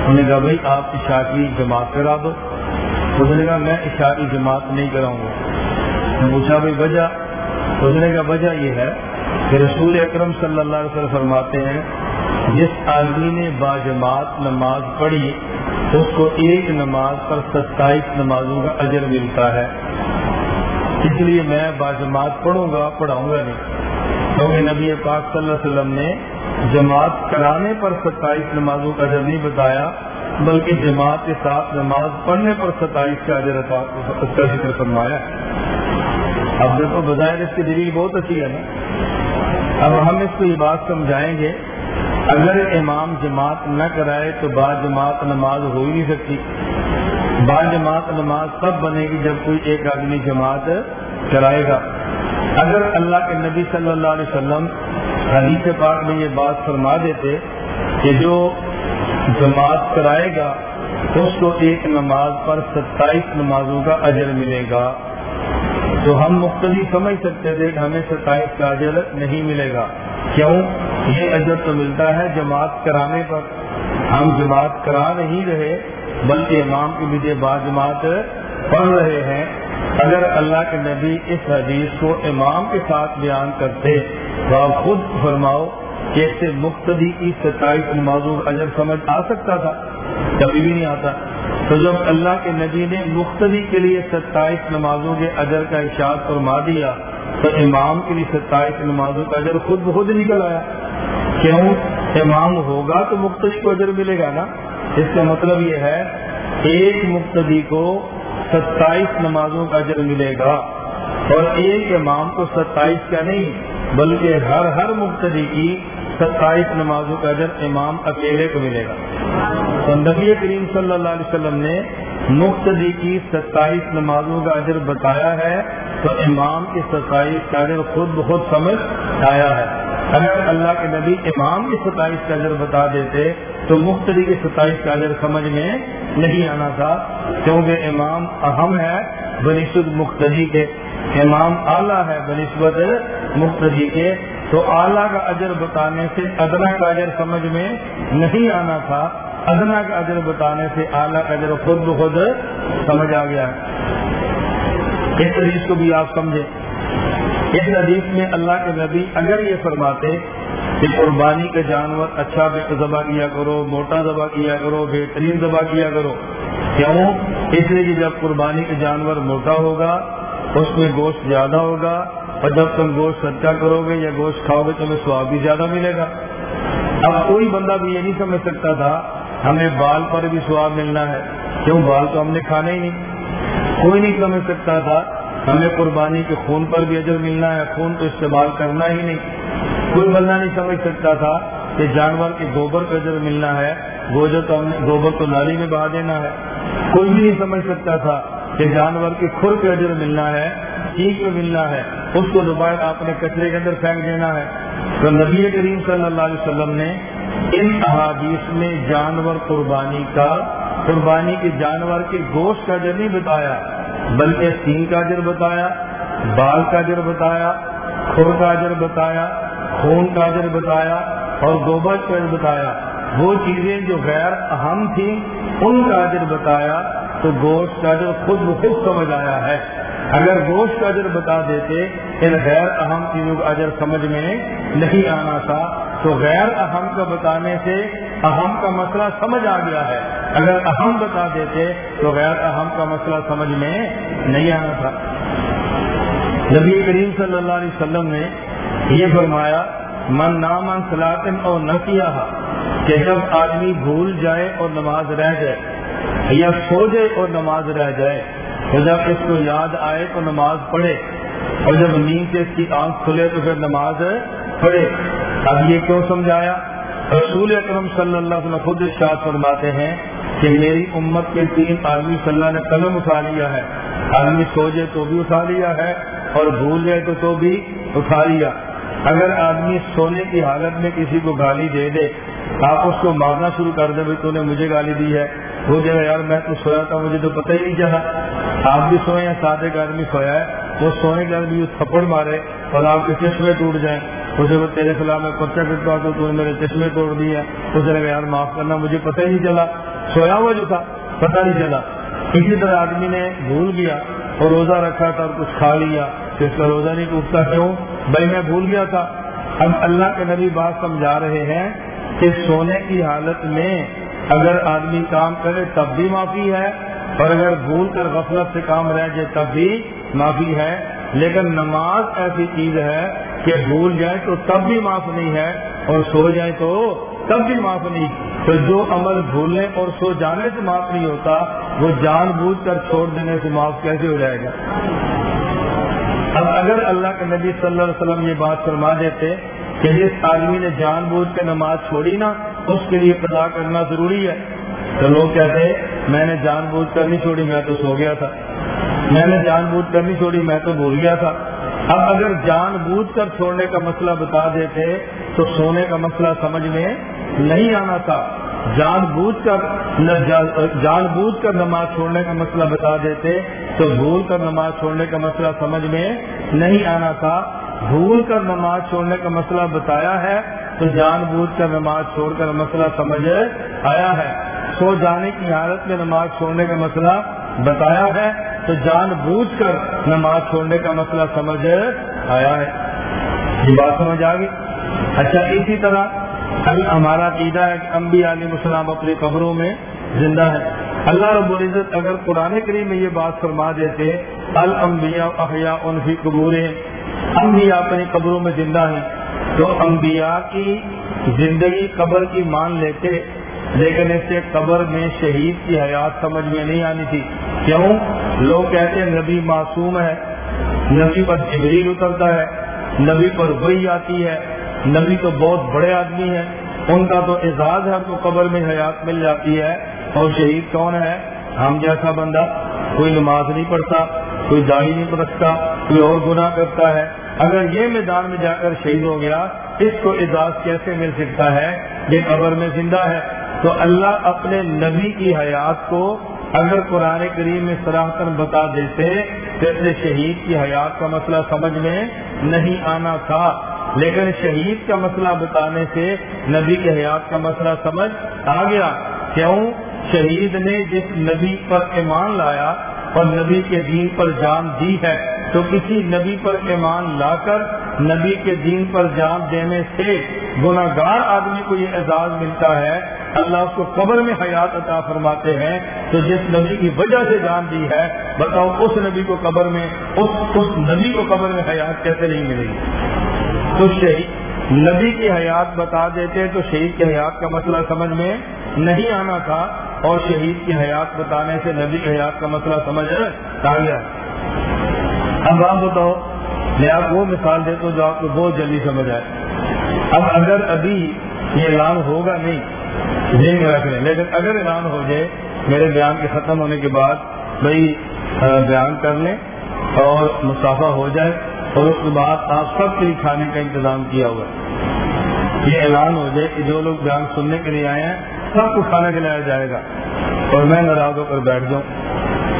انہوں نے کہا، بھائی، آپ عشاء کی جماعت کرا دو اس نے کہا، میں عشاء کی جماعت نہیں کراؤں گا۔ میں پوچھا، بھائی، وجہ؟ اس نے کہا، وجہ یہ ہے کہ رسول اکرم صلی اللہ علیہ وسلم فرماتے ہیں، جس آدمی نے با جماعت نماز پڑھی، اس کو ایک نماز پر ستائیس نمازوں کا اجر ملتا ہے۔ اس لیے میں با جماعت پڑھوں گا، پڑھاؤں گا نہیں۔ کیونکہ نبی پاک صلی اللہ علیہ وسلم نے جماعت کرانے پر ستائیس نمازوں کا اجر نہیں بتایا، بلکہ جماعت کے ساتھ نماز پڑھنے پر ستائیس کا اجر اس کا ذکر فرمایا اب دیکھو، بظاہر اس کی دلیل بہت اچھی ہے نا۔ اب ہم اس کو یہ بات سمجھائیں گے، اگر امام جماعت نہ کرائے تو بعض جماعت نماز ہو ہی نہیں سکتی۔ بعض جماعت نماز تب بنے گی جب کوئی ایک آدمی جماعت کرائے گا۔ اگر اللہ کے نبی صلی اللہ علیہ وسلم حدیث پاک میں یہ بات فرما دیتے کہ جو جماعت کرائے گا، اس کو ایک نماز پر ستائیس نمازوں کا اجر ملے گا۔ تو ہم مختلف سمجھ سکتے تھے کہ ہمیں ستائیس کا اجر نہیں ملے گا۔ کیوں؟ یہ اجر تو ملتا ہے جماعت کرانے پر۔ ہم جماعت کرا نہیں رہے بلکہ امام کی بھی بعض جماعت پڑھ رہے ہیں۔ اگر اللہ کے نبی اس حدیث کو امام کے ساتھ بیان کرتے تو آپ خود فرماؤ کہ اس سے مقتدی کی ستائیس نمازوں کا اجر سمجھ آ سکتا تھا؟ کبھی بھی نہیں آتا۔ تو جب اللہ کے نبی نے مختلف کے لیے ستائیس نمازوں کے اجر کا ارشاد فرما دیا تو امام کے لیے ستائیس نمازوں کا اجر خود بخود نکل آیا۔ کیوں؟ امام ہوگا تو مختلف کو اجر ملے گا نا۔ اس کا مطلب یہ ہے ایک مقتدی کو ستائیس نمازوں کا اجر ملے گا اور ایک امام کو ستائیس کا نہیں، بلکہ ہر ہر مقتدی کی ستائیس نمازوں کا اجر امام اکیلے کو ملے گا۔ تو نبی کریم صلی اللہ علیہ وسلم نے مقتدی کی ستائیس نمازوں کا اجر بتایا ہے تو امام کی ستائیس کا اجر خود بخود سمجھ آیا ہے۔ اگر اللہ کے نبی امام کی ستائیس کا اجر بتا دیتے تو مختلف کی ستائیس کا اجر سمجھ میں نہیں آنا تھا۔ کیونکہ امام اہم ہے بنسبت مختلف کے۔ امام اعلیٰ ہے بنسبت مختلف کے۔ تو اعلیٰ کا اجر بتانے سے، ادنا کا اجر سمجھ میں نہیں آنا تھا۔ ادنا کا اجر بتانے سے اعلیٰ کا اجر خود بخود سمجھ آ گیا۔ اس حدیث کو بھی آپ سمجھیں۔ اس حدیث میں اللہ کے نبی اگر یہ فرماتے کہ قربانی کا جانور اچھا ذبح کیا کرو، موٹا ذبح کیا کرو، بہترین ذبح کیا کرو، کیوں؟ اس لیے کہ جب قربانی کا جانور موٹا ہوگا، اس میں گوشت زیادہ ہوگا، اور جب تم گوشت سچا کرو گے یا گوشت کھاؤ گے، تمہیں سواد بھی زیادہ ملے گا۔ اب کوئی بندہ بھی یہ نہیں سمجھ سکتا تھا، ہمیں بال پر بھی سواد ملنا ہے۔ کیوں؟ بال تو ہم نے کھانا ہی نہیں۔ کوئی نہیں سمجھ سکتا تھا، ہمیں قربانی کے خون پر بھی اجر ملنا ہے، خون تو استعمال کرنا ہی نہیں۔ کوئی بندہ نہیں سمجھ سکتا تھا کہ جانور کے گوبر کا اجر ملنا ہے گوجر تو گوبر کو نالی میں بہا دینا ہے۔ کوئی بھی نہیں سمجھ سکتا تھا کہ جانور کے کھر کے اجر ملنا ہے چیز میں ملنا ہے، اس کو دوبارہ آپ نے کچرے کے اندر پھینک دینا ہے۔ تو نبی کریم صلی اللہ علیہ وسلم نے ان احادیث میں جانور قربانی کا، قربانی کے جانور کے گوشت کا اجر نہیں بتایا، بلکہ سینگ کا اجر بتایا، بال کا اجر بتایا، کھر کا اجر بتایا خون کا اجر بتایا اور گوبر کا اجر بتایا، وہ چیزیں جو غیر اہم تھیں، ان کا اجر بتایا تو گوشت کا اجر خود بخود سمجھ آیا ہے۔ اگر گوشت کا اجر بتا دیتے، ان غیر اہم چیزوں کا اجر سمجھ میں نہیں آنا تھا۔ تو غیر اہم کا بتانے سے اہم کا مسئلہ سمجھ آ گیا ہے۔ اگر اہم بتا دیتے تو غیر اہم کا مسئلہ سمجھ میں نہیں آنا تھا۔ نبی کریم صلی اللہ علیہ وسلم نے یہ فرمایا، من نامن سلاطن اور نہ کیا کہ جب آدمی بھول جائے اور نماز رہ جائے یا سو جائے اور نماز رہ جائے، تو جب اس کو یاد آئے تو نماز پڑھے اور جب نیند سے اس کی آنکھ کھلے تو پھر نماز پڑھے۔ اب یہ کیوں سمجھایا؟ رسول اکرم صلی اللہ علیہ وسلم خود ارشاد فرماتے ہیں کہ میری امت کے تین آدمی صلی اللہ نے قلم اٹھا لیا ہے۔ آدمی سو جائے تو بھی اٹھا لیا ہے اور بھول جائے تو تو بھی اٹھا لیا۔ اگر آدمی سونے کی حالت میں کسی کو گالی دے دے، آپ اس کو مارنا شروع کر دیں بھائی تو نے مجھے گالی دی ہے۔ وہ جگہ یار میں تو سویا تھا، مجھے تو پتہ ہی نہیں چلا۔ آپ بھی سوئے ہیں ساتھ ایک آدمی سویا ہے۔ وہ سونے کے آدمی تھپڑ مارے اور آپ کے چشمے ٹوٹ جائیں۔ اسے وہ تیرے خلاف میں پرچہ کرتا ہوں تو نے میرے چشمے توڑ دیے اسے لگا یار معاف کرنا، مجھے پتہ ہی نہیں چلا۔ سویا ہوا جو تھا، پتہ نہیں چلا۔ اسی طرح آدمی نے بھول گیا اور روزہ رکھا تھا اور کچھ کھا لیا۔ اس کا روزہ نہیں ٹوٹتا، کیوں؟ بھائی میں بھول گیا تھا۔ اب اللہ کے نبی بات سمجھا رہے ہیں کہ سونے کی حالت میں اگر آدمی کام کرے تب بھی معافی ہے، اور اگر بھول کر غفلت سے کام رہ جائے تب بھی معافی ہے۔ لیکن نماز ایسی چیز ہے کہ بھول جائے تو تب بھی معاف نہیں ہے، اور سو جائے تو تب بھی معاف نہیں۔ تو جو عمل بھولنے اور سو جانے سے معاف نہیں ہوتا، وہ جان بوجھ کر چھوڑ دینے سے معاف کیسے ہو جائے گا؟ اب اگر اللہ کے نبی صلی اللہ علیہ وسلم یہ بات فرما دیتے کہ جس آدمی نے جان بوجھ کے نماز چھوڑی نا، اس کے لیے پتا کرنا ضروری ہے۔ تو لوگ کہتے میں نے جان بوجھ کر نہیں چھوڑی، میں تو سو گیا تھا۔ میں نے جان بوجھ کر نہیں چھوڑی، میں تو بھول گیا تھا۔ اب اگر جان بوجھ کر چھوڑنے کا مسئلہ بتا دیتے، تو سونے کا مسئلہ سمجھ میں نہیں آنا تھا۔ جان بوجھ کر جان بوجھ کر نماز چھوڑنے کا مسئلہ بتا دیتے تو بھول کر نماز چھوڑنے کا مسئلہ سمجھ میں نہیں آنا تھا۔ بھول کر نماز چھوڑنے کا مسئلہ بتایا ہے تو جان بوجھ کر نماز چھوڑ کر مسئلہ سمجھ آیا ہے۔ سو جانے کی حالت میں نماز چھوڑنے کا مسئلہ بتایا ہے تو جان بوجھ کر نماز چھوڑنے کا مسئلہ سمجھ آیا ہے۔ یہ بات سمجھ آ گئی؟ اچھا اسی طرح ہمارا عقیدہ ہے کہ انبیاء علیہ السلام اپنی قبروں میں زندہ ہے اللہ رب العزت اگر قرآن کریم میں یہ بات فرما دیتے، الانبیاء احیاء ان کی قبور انبیاء اپنی قبروں میں زندہ ہیں، تو انبیاء کی زندگی قبر کی مان لیتے، لیکن اس سے قبر میں شہید کی حیات سمجھ میں نہیں آنی تھی۔ کیوں؟ لوگ کہتے ہیں نبی معصوم ہے، نبی پر جبریل اترتا ہے، نبی پر وہی آتی ہے نبی تو بہت بڑے آدمی ہیں، ان کا تو اعزاز ہے تو قبر میں حیات مل جاتی ہے۔ اور شہید کون ہے؟ ہم جیسا بندہ کوئی نماز نہیں پڑھتا، کوئی داڑھی نہیں رکھتا، کوئی اور گناہ کرتا ہے۔ اگر یہ میدان میں جا کر شہید ہو گیا، اس کو اعزاز کیسے مل سکتا ہے؟ یہ قبر میں زندہ ہے۔ تو اللہ اپنے نبی کی حیات کو اگر قرآن کریم میں سراہتن بتا دیتے، تو اپنے شہید کی حیات کا مسئلہ سمجھ میں نہیں آنا تھا۔ لیکن شہید کا مسئلہ بتانے سے نبی کی حیات کا مسئلہ سمجھ آ گیا۔ کیوں؟ شہید نے جس نبی پر ایمان لایا اور نبی کے دین پر جان دی ہے، تو کسی نبی پر ایمان لا کر نبی کے دین پر جان دینے سے گناگار آدمی کو یہ اعزاز ملتا ہے، اللہ اس کو قبر میں حیات عطا فرماتے ہیں، تو جس نبی کی وجہ سے جان دی ہے، بتاؤ اس نبی کو قبر میں، اس اس نبی کو قبر میں حیات کیسے نہیں ملے گی؟ تو شہید نبی کی حیات بتا دیتے تو شہید کی حیات کا مسئلہ سمجھ میں نہیں آنا تھا اور شہید کی حیات بتانے سے نبی کی حیات کا مسئلہ سمجھ آ گیا اب آپ بتاؤ، میں آپ وہ مثال دیتا ہوں جو آپ کو بہت جلدی سمجھ آئے۔ اب اگر ابھی یہ اعلان ہوگا نہیں، ذہن میں رکھ لیں۔ لیکن اگر اعلان ہو جائے، میرے بیان کے ختم ہونے کے بعد بھائی، بیان کر لیں اور مسافہ ہو جائے۔ اور اس کے بعد آپ سب کے لیے کھانے کا انتظام کیا ہوا یہ اعلان ہو جائے کہ جو لوگ بیان سننے کے لیے آئے ہیں، سب کو کھانا کھلایا جائے گا۔ اور میں ناراض ہو کر بیٹھ جاؤں۔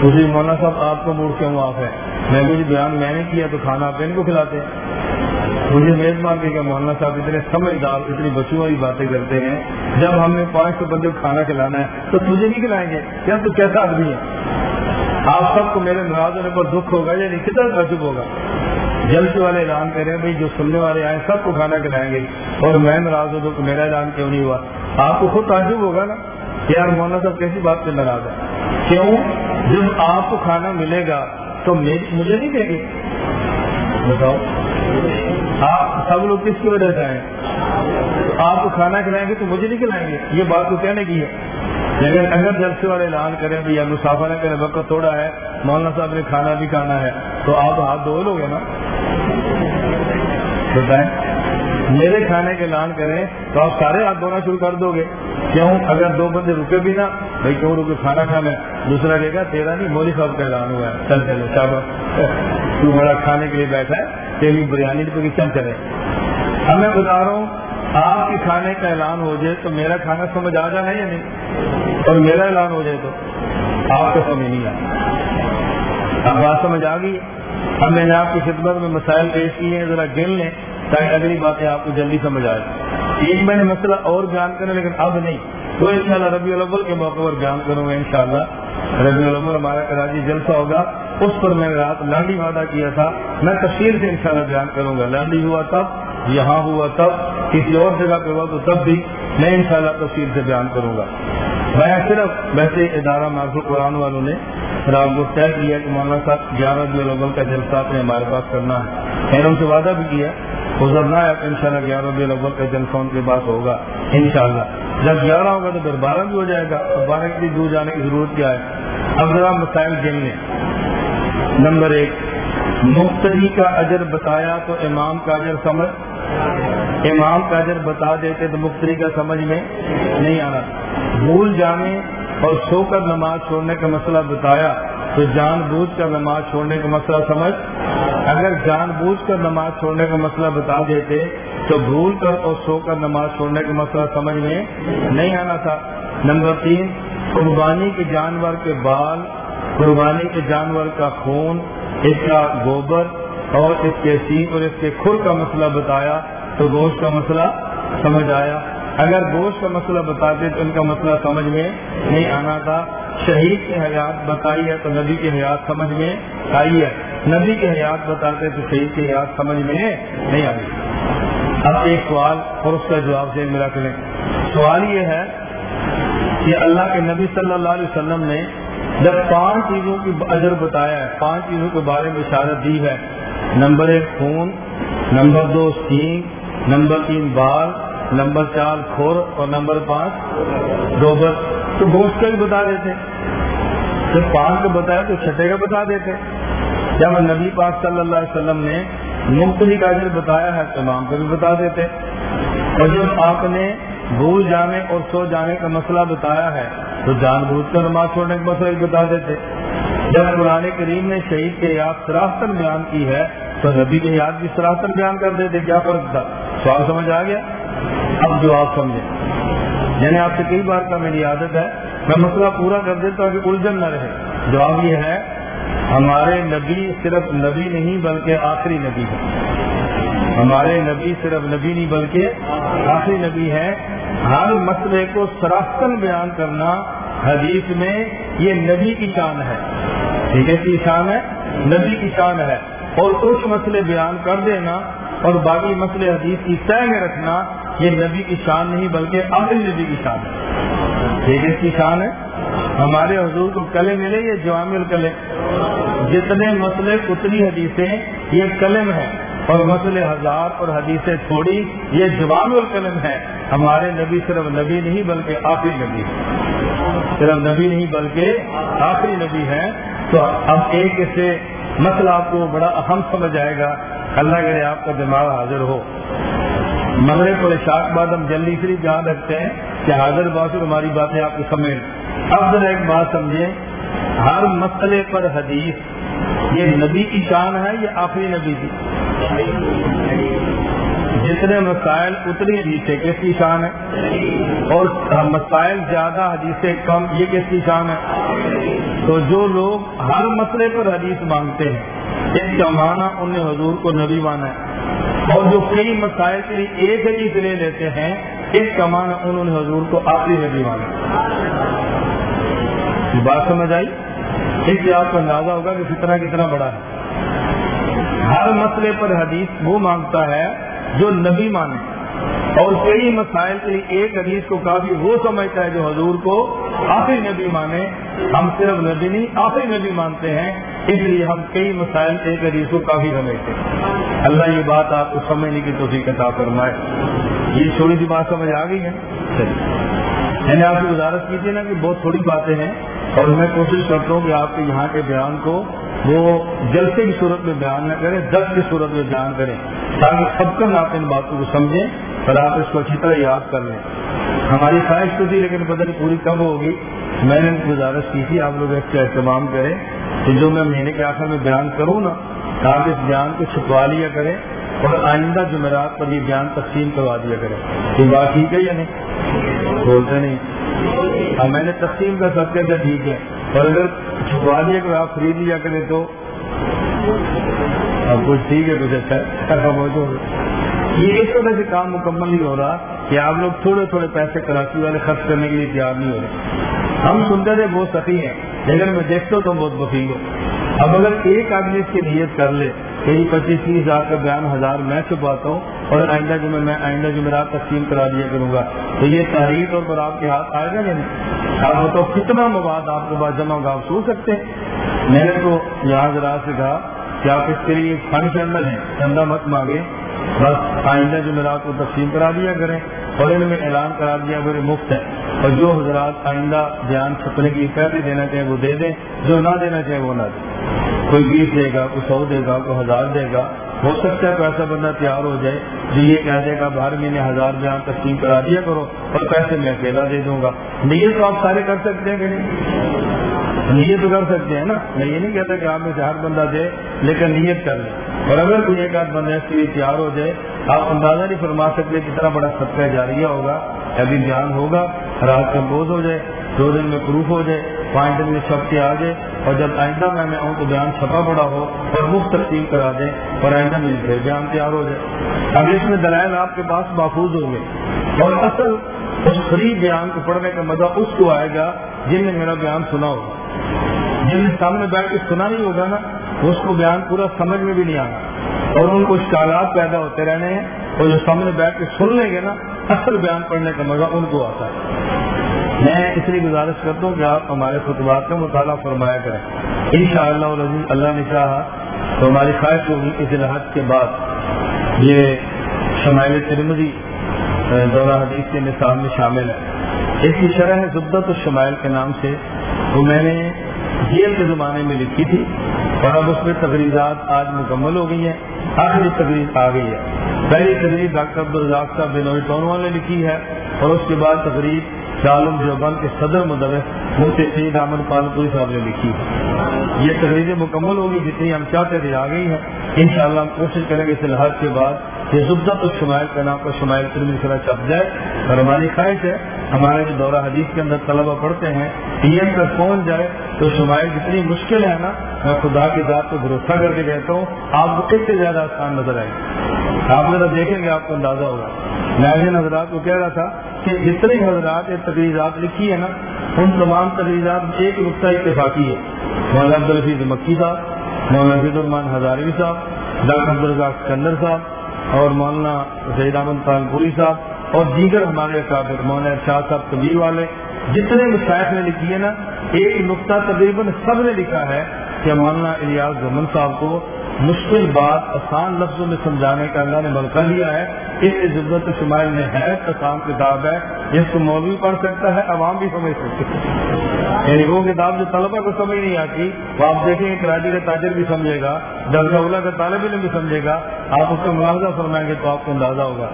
اسی مولانا صاحب، آپ کو موڈ کیوں معاف ہے میں بھی بیان میں نے کیا تو کھانا آپ ان کو کھلاتے ہیں۔ مجھے میزبان کے کہ مولانا صاحب اتنے سمجھدار، اتنی بچوں والی باتیں کرتے ہیں۔ جب ہمیں پانچ سو بندے کو کھانا کھلانا ہے، تو تجھے نہیں کھلائیں گے؟ کیا تو کیسا آدمی ہے۔ آپ سب کو میرے ناراض ہونے پر دکھ ہوگا یا نہیں؟ کتنا تعجب ہوگا؟ جلد والے اعلان کریں بھائی جو سننے والے آئے، سب کو کھانا کھلائیں گے۔ اور میں ناراض ہوں تو میرا اعلان کیوں نہیں ہوا؟ آپ کو خود تعجب ہوگا نا کہ یار مولانا صاحب کیسی بات سے ناراض ہے کیوں؟ جب آپ کو کھانا ملے گا تو مجھے نہیں دیں گے۔ بتاؤ۔ آپ سب لوگ کس کی وجہ سے آئے آپ کو کھانا کھلائیں گے تو مجھے نہیں کھلائیں گے۔ یہ بات تو کہنے کی ہے۔ لیکن اگر جلسے والے اعلان کریں، بھائی مسافر نے وقت تھوڑا ہے، مولانا صاحب نے کھانا بھی کھانا ہے، تو آپ ہاتھ دھو لو گے نا۔ بتائیں میرے کھانے کے اعلان کریں تو آپ سارے ہاتھ دھونا شروع کر دو گے۔ کیوں؟ اگر دو بندے رکے بھی نا، بھائی کیوں رکے؟ کھانا کھانا دوسرا کہے گا، تیرا نہیں مولی صاحب کا اعلان ہوا ہے۔ چل چلے صاحب تو بڑا کھانے کے لیے بیٹھا ہے۔ تیری بریانی تو چل چلے؟ اب میں بتا رہا ہوں، آپ کے کھانے کا اعلان ہو جائے تو میرا کھانا سمجھ آ جانا یا نہیں؟ اور میرا اعلان ہو جائے تو آپ کو سمجھ نہیں آ اب بات سمجھ آ گئی اب میں نے آپ کی خدمت میں مسائل پیش کیے ہیں، ذرا گن لیں تاکہ اگلی باتیں آپ کو جلدی سمجھ آئے۔ ایک میں نے مسئلہ اور بیان کریں لیکن اب نہیں۔ تو ان شاء اللہ ربیع الاول کے موقع پر بیان کروں گا ان شاء اللہ ربیع الاول ہمارا کراچی جلسہ ہوگا۔ اس پر میں نے رات لانڈی وعدہ کیا تھا۔ میں تفصیل سے انشاءاللہ بیان کروں گا۔ لانڈی ہوا تب یہاں ہوا تب، کسی اور جگہ پہ ہوا تو تب بھی میں انشاءاللہ شاء تفصیل سے بیان کروں گا۔ میں صرف ویسے ادارہ معذور قرآن والوں نے رات کو طے کیا کہ مولانا صاحب، گیارہ ربیع الاول کا جلسہ نے ہمارے پاس کرنا ہے۔ میں نے ان سے وعدہ بھی کیا گزرنا ہے ان شاء اللہ گیارہ ربیع الاول کا جلسہ ان کے پاس ہوگا، انشاءاللہ۔ جب گیارہ ہوگا تو پھر بارہ بھی ہو جائے گا تو بارہ کے لیے دور جانے کی ضرورت کیا ہے؟ اب ذرا مسائل گن لیں نمبر ایک مفتری کا اجر بتایا تو امام کا اجر سمجھ؟ امام کا اجر بتا دیتے تو مفتری کا سمجھ میں نہیں آنا۔ بھول جانے اور سو کر نماز چھوڑنے کا مسئلہ بتایا تو جان بوجھ کر نماز چھوڑنے کا مسئلہ سمجھ؟ اگر جان بوجھ کر نماز چھوڑنے کا مسئلہ بتا دیتے تو بھول کر اور سو کر نماز چھوڑنے کا مسئلہ سمجھ میں نہیں آنا تھا۔ نمبر تین، قربانی کے جانور کے بال، قربانی کے جانور کا خون اس کا گوبر اور اس کے سینگ اور اس کے کھل کا مسئلہ بتایا تو گوشت کا مسئلہ سمجھ آیا۔ اگر گوشت کا مسئلہ بتاتے تو ان کا مسئلہ سمجھ میں نہیں آنا تھا۔ شہید کی حیات بتائی ہے تو نبی کی حیات سمجھ میں آئی ہے۔ نبی کی حیات بتاتے تو شہید کی حیات سمجھ میں نہیں آئی۔ اب ایک سوال اور اس کا جواب سے ملا کریں سوال یہ ہے کہ اللہ کے نبی صلی اللہ علیہ وسلم نے جب پانچ چیزوں کی اجر بتایا ہے، پانچ چیزوں کے بارے میں اشارت دی ہے۔ نمبر ایک، خون، نمبر دو، سینگ، نمبر تین، بال، نمبر چار، کھور اور نمبر پانچ، گوبر۔ تو گوشت کا بھی بتا دیتے۔ جب پانچ کو بتایا تو چھٹے کا بتا دیتے۔ جب نبی پاک صلی اللہ علیہ وسلم نے مختلف کا اجر بتایا ہے تو امام کو بھی بتا دیتے۔ اور جب آپ نے بھول جانے اور سو جانے کا مسئلہ بتایا ہے تو جان بوجھ کر نماز چھوڑنے کا مسئلہ بتا دیتے۔ جب قرآن کریم نے شہید کے یاد سراہتر بیان کی ہے، تو نبی کے یاد بھی سراہتر بیان کر دیتے۔ کیا فرق تھا؟ سوال سمجھ آ گیا؟ اب جو آپ سمجھیں۔ یعنی آپ سے کئی بار کا میری عادت ہے، میں مسئلہ پورا کر دیتا ہوں کہ الجھن نہ رہے۔ جواب یہ ہے، ہمارے نبی صرف نبی نہیں بلکہ آخری نبی ہے ہمارے نبی صرف نبی نہیں بلکہ آخری نبی ہے ہر مسئلے کو سراستن بیان کرنا حدیث میں یہ نبی کی شان ہے۔ ٹھیک ہے کی شان ہے، نبی کی شان ہے۔ اور کچھ مسئلے بیان کر دینا اور باقی مسئلے حدیث کی طے میں رکھنا یہ نبی کی شان نہیں بلکہ آخری نبی کی شان ہے۔ ٹھیک ہے کی شان ہے۔ ہمارے حضور کو کلے ملے، یہ جوام القلم جتنے مسئلے، اتنی حدیثیں یہ قلم ہے اور مسئلے ہزار اور حدیثیں تھوڑی، یہ جواب القلم ہے۔ ہمارے نبی صرف نبی نہیں، بلکہ آخری نبی۔ صرف نبی نہیں، بلکہ آخری نبی ہے تو اب ایک سے مسئلہ آپ کو بڑا اہم سمجھ آئے گا۔ اللہ کرے آپ کا دماغ حاضر ہو۔ مغرب کو شاخ بعد ہم جلدی سے یاد رکھتے ہیں کہ حاضر بات ہماری باتیں آپ کو سمجھ اب ذرا ایک بات سمجھیں۔ ہر مسئلے پر حدیث یہ نبی کی شان ہے، یہ آخری نبی کی جتنے مسائل اتنی حدیثیں کس کی شان ہے اور مسائل زیادہ حدیثیں کم، یہ کس کی شان ہے تو جو لوگ ہر مسئلے پر حدیث مانگتے ہیں، اس کا معنی انہیں حضور کو نبی مانا ہے۔ اور جو کئی مسائل کے لیے ایک حدیث لے لیتے ہیں، اس کا معنی انہوں نے حضور کو آخری نبی مانا بات سمجھ آئی؟ اس سے آپ کو اندازہ ہوگا کہ کتنا کتنا بڑا ہے۔ ہر مسئلے پر حدیث وہ مانگتا ہے جو نبی مانے اور کئی مسائل کے لیے ایک حدیث کو کافی وہ سمجھتا ہے جو حضور کو آخری نبی مانے۔ ہم صرف نبی نہیں، آخری نبی مانتے ہیں۔ اس لیے ہم کئی مسائل ایک حدیث کو کافی سمجھتے ہیں۔ اللہ یہ بات آپ کو سمجھنے کی توفیق عطا فرمائے۔ یہ تھوڑی سی بات سمجھ آ گئی ہے۔ میں نے یعنی آپ سے گزارش کی تھی نا کہ بہت تھوڑی باتیں ہیں۔ اور میں کوشش کرتا ہوں کہ آپ کے یہاں کے بیان کو وہ جلسے کی صورت میں بیان نہ کریں، دس کی صورت میں بیان کریں، تاکہ سب کر آپ ان باتوں کو سمجھیں اور آپ اس کو اچھی طرح یاد کر لیں۔ ہماری خواہش تو تھی لیکن بدل پوری کب ہوگی۔ میں نے گزارش کی تھی، آپ لوگ اس کا اہتمام کریں کہ جو میں مہینے کے آخر میں بیان کروں نا، آپ اس بیان کو چھپوا لیا کریں اور آئندہ جمعرات پر یہ بیان تقسیم کروا دیا کریں۔ یہ بات ٹھیک ہے یا نہیں؟ بولتے نہیں۔ ہاں میں نے تقسیم کا سب کے ٹھیک ہے۔ اور اگر چھپوا دیا کہ آپ خرید لیا کریں تو؟ اب کچھ ٹھیک ہے، کچھ اچھا, اچھا یہ اس طرح سے کام مکمل نہیں ہو رہا کہ آپ لوگ تھوڑے تھوڑے پیسے کراچی والے خرچ کرنے کے لیے تیار نہیں ہو رہے۔ ہم سنتے تھے بہت سخی ہیں لیکن میں دیکھتا ہوں تو بہت بفی ہوں اب اگر ایک آدمی اس کی نیت کر لے میری پچیس تیس ہزار کا بیان ہزار میں چھپاتا ہوں اور آئندہ جمعہ میں آئندہ جمعرات تقسیم کرا دیا کروں گا، تو یہ تحریر اور براب کے ہاتھ آئے گا نہیں؟ آپ بتاؤ کتنا مواد آپ کے پاس جمع ہوگا، آپ سو سکتے ہیں۔ میں نے تو یہاں ذرا سے کہا کہ آپ اس کے لیے فنڈ چینل ہیں چندہ مت مانگے بس آئندہ جمعرات کو تقسیم کرا دیا کریں اور ان میں اعلان کرا دیا کریں مفت ہے اور جو حضرات آئندہ دھیان چھپنے کی پیسے دینا چاہیں وہ دے دیں، جو نہ دینا چاہیں وہ نہ دیں۔ کوئی بیس دے گا، کوئی سو دے گا، کوئی ہزار دے گا ہو سکتا ہے ایسا بندہ تیار ہو جائے جو یہ کہہ دے گا بارہ مہینے ہزار بیان تقسیم کرا دیا کرو اور پیسے میں اکیلا دے دوں گا۔ نیت تو آپ سارے کر سکتے ہیں کہ نہیں؟ نیت تو کر سکتے ہیں نا؟ میں یہ نہیں کہتا کہ آپ میں سے ہر بندہ دے، لیکن نیت کر لیں اور اگر کوئی ایک آدھ بندہ اس کے لیے تیار ہو جائے، آپ اندازہ نہیں فرما سکتے کتنا بڑا صدقہ جاریہ ہوگا، ابھی بیان ہوگا، رات کمپوز ہو جائے، دو دن میں پروف ہو جائے پانچ میں چھپ کے آ جائے اور جب آئندہ میں میں آؤں تو بیان چھپا پڑا ہو اور مفت تقسیم کرا دیں اور آئندہ میں پھر بیان تیار ہو جائے۔ اب اس میں دلائل آپ کے پاس محفوظ ہوں گے۔ اور اصل اس فری بیان کو پڑھنے کا مزہ اس کو آئے گا جن نے میرا بیان سنا ہوگا جن نے سامنے بیٹھ کے سنا نہیں ہوگا نا، اس کو بیان پورا سمجھ میں بھی نہیں آنا۔ اور ان کو شکالات پیدا ہوتے رہنے ہیں اور جو سامنے بیٹھ کے سن لیں گے نا، اصل بیان پڑھنے کا مزہ ان کو آتا ہے۔ میں اس لیے گزارش کرتا ہوں کہ آپ ہمارے خطبات کا مطالعہ فرمایا کریں۔ ان شاء اللہ اللہ نے چاہا تو ہماری خواہش ہوگی اس لحاظ کے بعد یہ شمائل ترمزی دورہ حدیث کے نصاب میں شامل ہے۔ اس کی شرح زبدت الشمائل کے نام سے وہ میں نے جیل کے زمانے میں لکھی تھی اور اب اس میں تقریرات آج مکمل ہو گئی ہیں۔ آخری تقریر آ گئی ہے۔ پہلی تقریر ڈاکٹر عبدالرزاق صاحب بنوئی ٹونوا نے لکھی ہے اور اس کے بعد تقریر عالم دیوبند کے صدر مدرس مفتی سید احمد پالپوری صاحب نے لکھی۔ ہے یہ تقریریں مکمل ہوگی جتنی ہم چاہتے تھے آ گئی ہیں۔ انشاءاللہ ہم کوشش کریں گے اس لحاظ کے بعد یہ زبدت الشمائل کا نام پر شمائل فلم طرح چھپ جائے۔ اور ہماری خواہش ہے، ہمارے جو دورہ حدیث کے اندر طلبہ پڑھتے ہیں پی ایم تک پہنچ جائے تو شمائل جتنی مشکل ہے نا، میں خدا کی ذات کو بھروسہ کر کے کہتا ہوں، آپ کو کس سے زیادہ آسان نظر آئے گی۔ آپ ذرا دیکھیں گے، آپ کو اندازہ ہوگا۔ میں حضرات کو کہہ رہا تھا کہ جتنی حضرات یہ تقریرات لکھی ہے نا، ان تمام تقریرات ایک نقطہ اتفاقی ہے۔ مولانا عبدالحفیظ مکی صاحب، مولانا حفیظ الرحمان ہزاروی صاحب، ڈاکٹر عبدالرزاق سکندر صاحب اور مولانا سعید احمد خان پوری صاحب اور دیگر ہمارے کافر مولانا ارشاد صاحب کبیر والے، جتنے مسائل نے لکھی ہے نا، ایک نقطہ تقریباً سب نے لکھا ہے کہ مولانا الیاس زمن صاحب کو مشکل بات آسان لفظوں میں سمجھانے کا اللہ نے موقع لیا ہے۔ اس ضرورت شمائل میں ہے آسان کتاب ہے جس کو مولوی پڑھ سکتا ہے، عوام بھی سمجھ سکتے یعنی وہ کتاب جو طلبہ کو سمجھ نہیں آتی، وہ آپ دیکھیں گے، کراچی کا تاجر بھی سمجھے گا اولا کا طالب علم بھی سمجھے گا۔ آپ اس کا مواوضہ فرمائیں گے تو آپ کو اندازہ ہوگا۔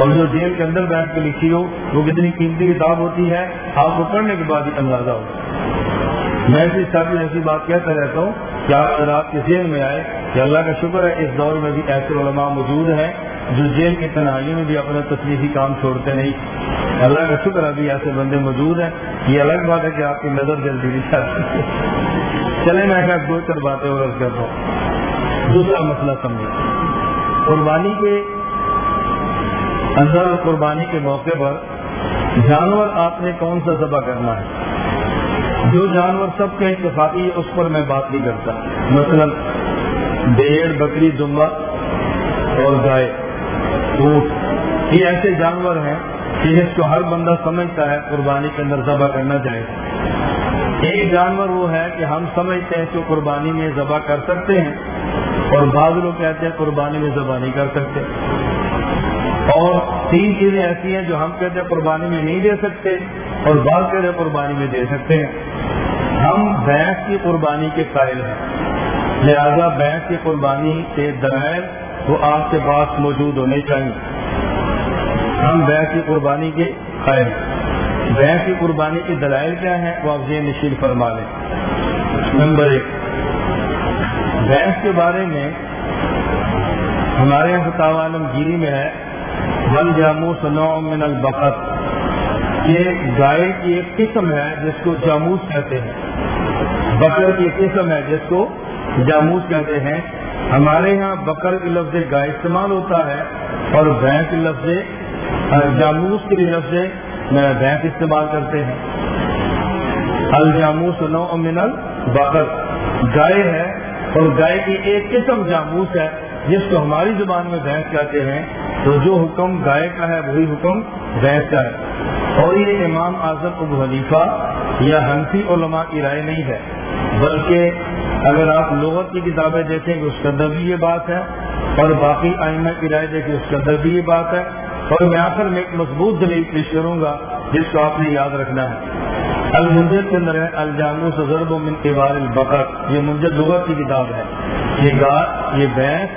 اور جو جیل کے اندر بیٹھ کے لکھی ہو، وہ کتنی قیمتی کتاب ہوتی ہے، آپ کو پڑھنے کے بعد ہی اندازہ ہوگا۔ میں ایسی سب ایسی بات کہتا رہتا ہوں کہ آپ آپ کے ذہن میں آئے کہ اللہ کا شکر ہے اس دور میں بھی ایسے علماء موجود ہیں جو جیل کی تنہائیوں میں بھی اپنا تصویری کام چھوڑتے نہیں۔ اللہ کا شکر ابھی ایسے بندے موجود ہیں۔ یہ الگ بات ہے کہ آپ کی نظر جلدی نہیں چاہتی چلے میں دو چار باتیں اور کرتا ہوں۔ دوسرا مسئلہ سمجھے قربانی کے اظہر قربانی کے موقع پر جانور آپ نے کون سا ذبح کرنا ہے؟ جو جانور سب کے اتفاقی ہے اس پر میں بات نہیں کرتا۔ مثلا بھیڑ، بکری دمبا اور گائے۔ اونٹ یہ ایسے جانور ہیں کہ جس کو ہر بندہ سمجھتا ہے قربانی کے اندر ذبح کرنا چاہیے ایک جانور وہ ہے کہ ہم سمجھتے ہیں کہ قربانی میں ذبح کر سکتے ہیں اور بعض لوگ کہتے ہیں قربانی میں ذبح نہیں کر سکتے۔ اور تین چیزیں ایسی ہیں جو ہم کہتے ہیں قربانی میں نہیں دے سکتے اور بعض کہتے ہیں قربانی میں دے سکتے ہیں۔ ہم بھینس کی قربانی کے قائل ہیں۔ لہذا بھینس کی قربانی کے دلائل وہ آپ کے پاس موجود ہونے چاہیے۔ ہم بھینس کی قربانی کے قائل ہیں بھینس کی قربانی کے دلائل کیا ہیں؟ وہ آپ یہ نشیر فرما لیں۔ نمبر ایک۔ بھینس کے بارے میں ہمارے یہاں فتح عالم گیری میں ہے، ون جاموس نو من البقر یہ گائے کی ایک قسم ہے جس کو جاموس کہتے ہیں۔ بکر کی ایک قسم ہے جس کو جاموس کہتے ہیں، ہمارے یہاں بکر کے لفظ گائے استعمال ہوتا ہے اور بھینس کے لفظ، جاموس کے لفظ بھینس استعمال کرتے ہیں۔ الجاموس نو من البقر۔ گائے ہے اور گائے کی ایک قسم جاموس ہے، جس کو ہماری زبان میں بھینس کہتے ہیں۔ تو جو حکم گائے کا ہے، وہی حکم بھینس کا ہے۔ اور یہ امام اعظم ابو حلیفہ یا ہنسی علماء کی رائے نہیں ہے، بلکہ اگر آپ لغت کی کتابیں دیکھیں کہ اس کے اندر بھی یہ بات ہے، اور باقی آئینہ کی رائے دیکھیں اس کے اندر بھی یہ بات ہے۔ اور میں آخر میں ایک مضبوط دلیل پیش کروں گا، جس کو آپ نے یاد رکھنا ہے۔ المنجد کے اندر ہے الجامو سزرب و من کبار البقر۔ یہ منجد لغت کی کتاب ہے۔ یہ گا، یہ بھینس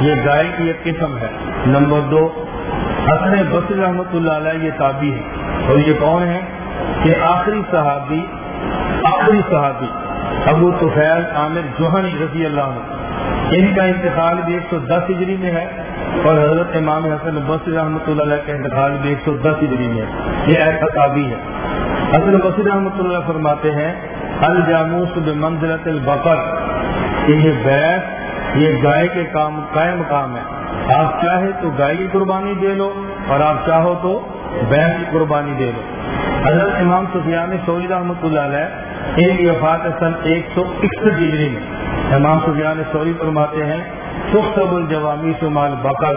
یہ گائے کی ایک قسم ہے۔ نمبر دو، حسن بصری رحمۃ اللہ علیہ یہ تابی ہے۔ اور یہ کون ہے؟ کہ آخری صحابی آخری صحابی۔ ابو توفیل عامر جوہنی رضی اللہ عنہ۔ ان کا انتقال بھی ایک سو دس ہجری میں ہے اور حضرت امام حسن بصری رحمۃ اللہ علیہ کا انتقال بھی ایک سو دس ہجری میں ہے۔ یہ ایسا تابی ہے۔ حسن بصری رحمۃ اللہ فرماتے ہیں، الجاموس بمنزلت البقر۔ یہ بیس یہ گائے کے کام، قائم کام ہے۔ آپ چاہے تو گائے کی قربانی دے لو اور آپ چاہو تو بین کی قربانی دے لو۔ حضرت امام سفیان سعودی رحمۃ اللہ علیہ ان کی وفات سن ایک سو اکسٹھ ڈگری میں۔ امام سفیان سعودی فرماتے ہیں سخ سب الجوامی سے مال بکر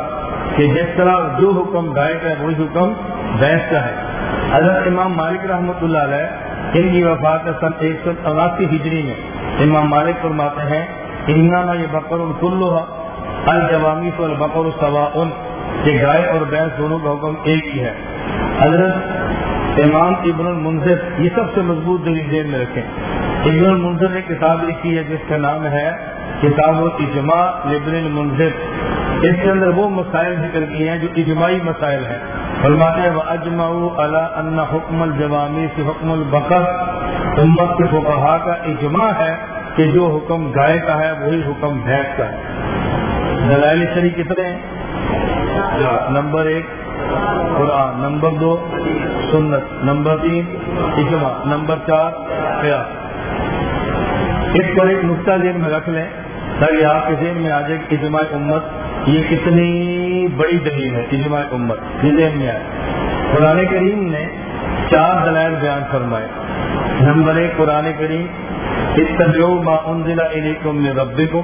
کہ جس طرح جو حکم گائے کا وہی حکم بھینس کا ہے۔ حضرت امام مالک رحمۃ اللہ علیہ ان کی وفات سن ایک سو اڑاسی ہجری میں۔ امام مالک فرماتے ہیں انگانا یہ بکر الکلو الجوامی کو البکر الصوا ان یہ گائے اور بھینس دونوں کا حکم ایک ہی ہے۔ حضرت امام ابن المنظر یہ سب سے مضبوط دلیل ذہن میں رکھیں۔ ابن المنظر نے کتاب لکھی ہے جس کا نام ہے کتاب اجماع ابن المنظر اس کے اندر وہ مسائل ذکر کیے ہیں جو اجماعی مسائل ہیں۔ فرماتے ہیں اجماع اللہ ان حکم الجوامی سے حکم البکر امت کے فقہا کا اجماع ہے کہ جو حکم گائے کا ہے، وہی حکم بھینس کا ہے۔ دلائل شری کتنے ہیں؟ نمبر ایک۔ قرآن نمبر دو، سنت نمبر تین، اجماع نمبر چار قیاس اس پر ایک نقطہ ذہن میں رکھ لیں تاکہ آپ کے ذہن میں آ جائے کہ اجماع امت یہ کتنی بڑی دلیل ہے، اجماع امت، یہ ذہن میں آئے۔ قرآن کریم نے چار دلائل بیان فرمائے۔ نمبر ایک، قرآن کریم، اتبعوا ما انزل الیکم من ربکم۔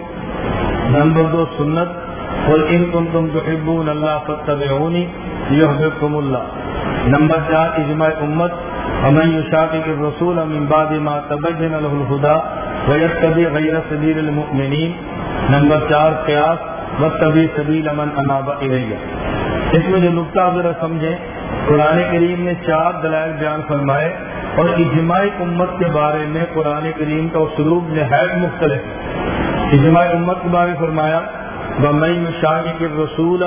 نمبر دو، سنت اور ان کنتم تحبون اللہ فتبعونی یحببکم اللہ. نمبر چار، اجماع امت. ومن یشاقق الرسول من بعد ما تبین له الهدى ويتبع غیر سبیل المؤمنین. نمبر چار، قیاس. واتبع سبیل من اناب الیہ. اس میں جو نقطہ ذرا سمجھیں، قرآن کریم نے چار دلائل بیان فرمائے اور اجماعی امت کے بارے میں قرآن کریم کا اسلوب نہایت مختلف ہے۔ اجماعی امت کے بارے فرمایا بمئی شاہ کے رسول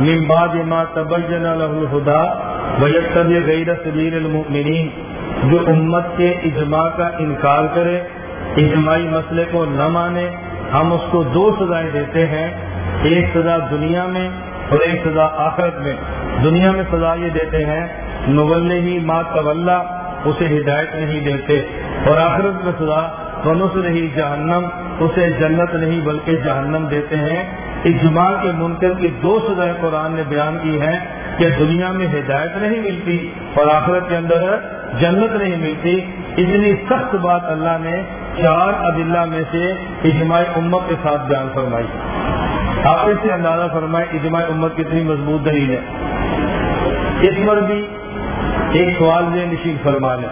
ممباد ما تبجن الہدا ویتب غیر سبیر المؤمنین، جو امت کے اجماع کا انکار کرے، اجماعی مسئلے کو نہ مانے، ہم اس کو دو سزائیں دیتے ہیں، ایک سزا دنیا میں اور ایک سزا آخرت میں۔ دنیا میں سزا یہ دیتے ہیں نول ہی ما طلّہ اسے ہدایت نہیں دیتے۔ اور آخرت میں سزا دونوں نہیں جہنم، اسے جنت نہیں بلکہ جہنم دیتے ہیں۔ اجماع کے منکر کی دو سزائیں قرآن نے بیان کی ہیں کہ دنیا میں ہدایت نہیں ملتی اور آخرت کے اندر جنت نہیں ملتی۔ اتنی سخت بات اللہ نے چار عدلہ میں سے اجماع امت کے ساتھ بیان فرمائی۔ آپ اس سے اندازہ فرمائے اجماع امت کتنی مضبوط دلیل ہے۔ اس پر بھی ایک سوال میں نشین فرما لیں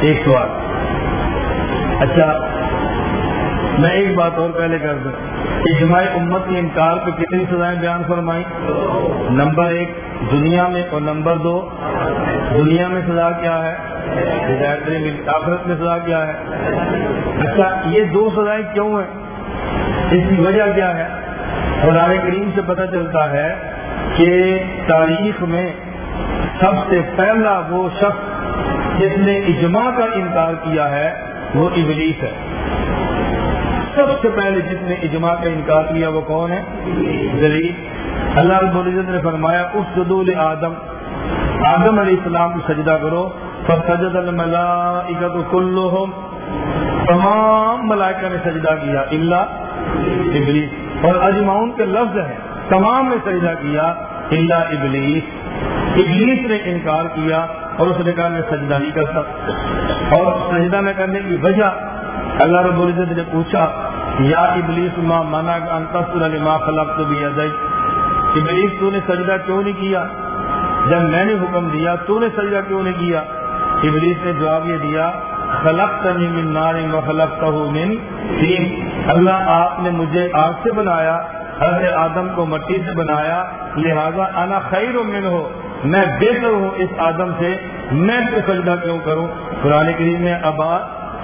ایک سوال۔ اچھا میں ایک بات اور پہلے کر دوں۔ اجماع امت کے انکار پہ کتنی سزائیں بیان فرمائی نمبر ایک، دنیا میں، اور نمبر دو، دنیا میں سزا کیا ہے؟ آخرت میں سزا کیا ہے؟ اچھا یہ دو سزائیں کیوں ہیں؟ اس کی وجہ کیا ہے؟ قرآن کریم سے پتہ چلتا ہے کہ تاریخ میں سب سے پہلا وہ شخص جس نے اجماع کا انکار کیا ہے، وہ ابلیس ہے۔ سب سے پہلے جس نے اجماع کا انکار کیا وہ کون ہے؟ دلیل اللہ رب العزت نے فرمایا اس جدول آدم آدم علیہ السلام کو سجدہ کرو۔ سجد الملائکت کلہم۔ تمام ملائکہ نے سجدہ کیا اللہ ابلیس۔ اور اجماؤن کے لفظ ہے تمام نے سجدہ کیا اللہ ابلیس۔ ابلیس نے انکار کیا اور اس نے کہا، میں سجدہ نہیں کرتا۔ اور سجدہ نہ کرنے کی وجہ اللہ رب العزت نے پوچھا یا ابلیس ما منا انتصر لما خلق تو بھی ابلیس تو نے سجدہ کیوں نہیں کیا؟ جب میں نے حکم دیا تو نے سجدہ کیوں نہیں کیا؟ ابلیس نے جواب یہ دیا خلق من نار و خلق من تین اللہ آپ نے مجھے آگ سے بنایا، حضرت آدم کو مٹی سے بنایا، لہذا انا خیر من ہو میں بہتر ہوں اس آدم سے، میں تو سجدہ کیوں کروں؟ قرآن کریم نے ابا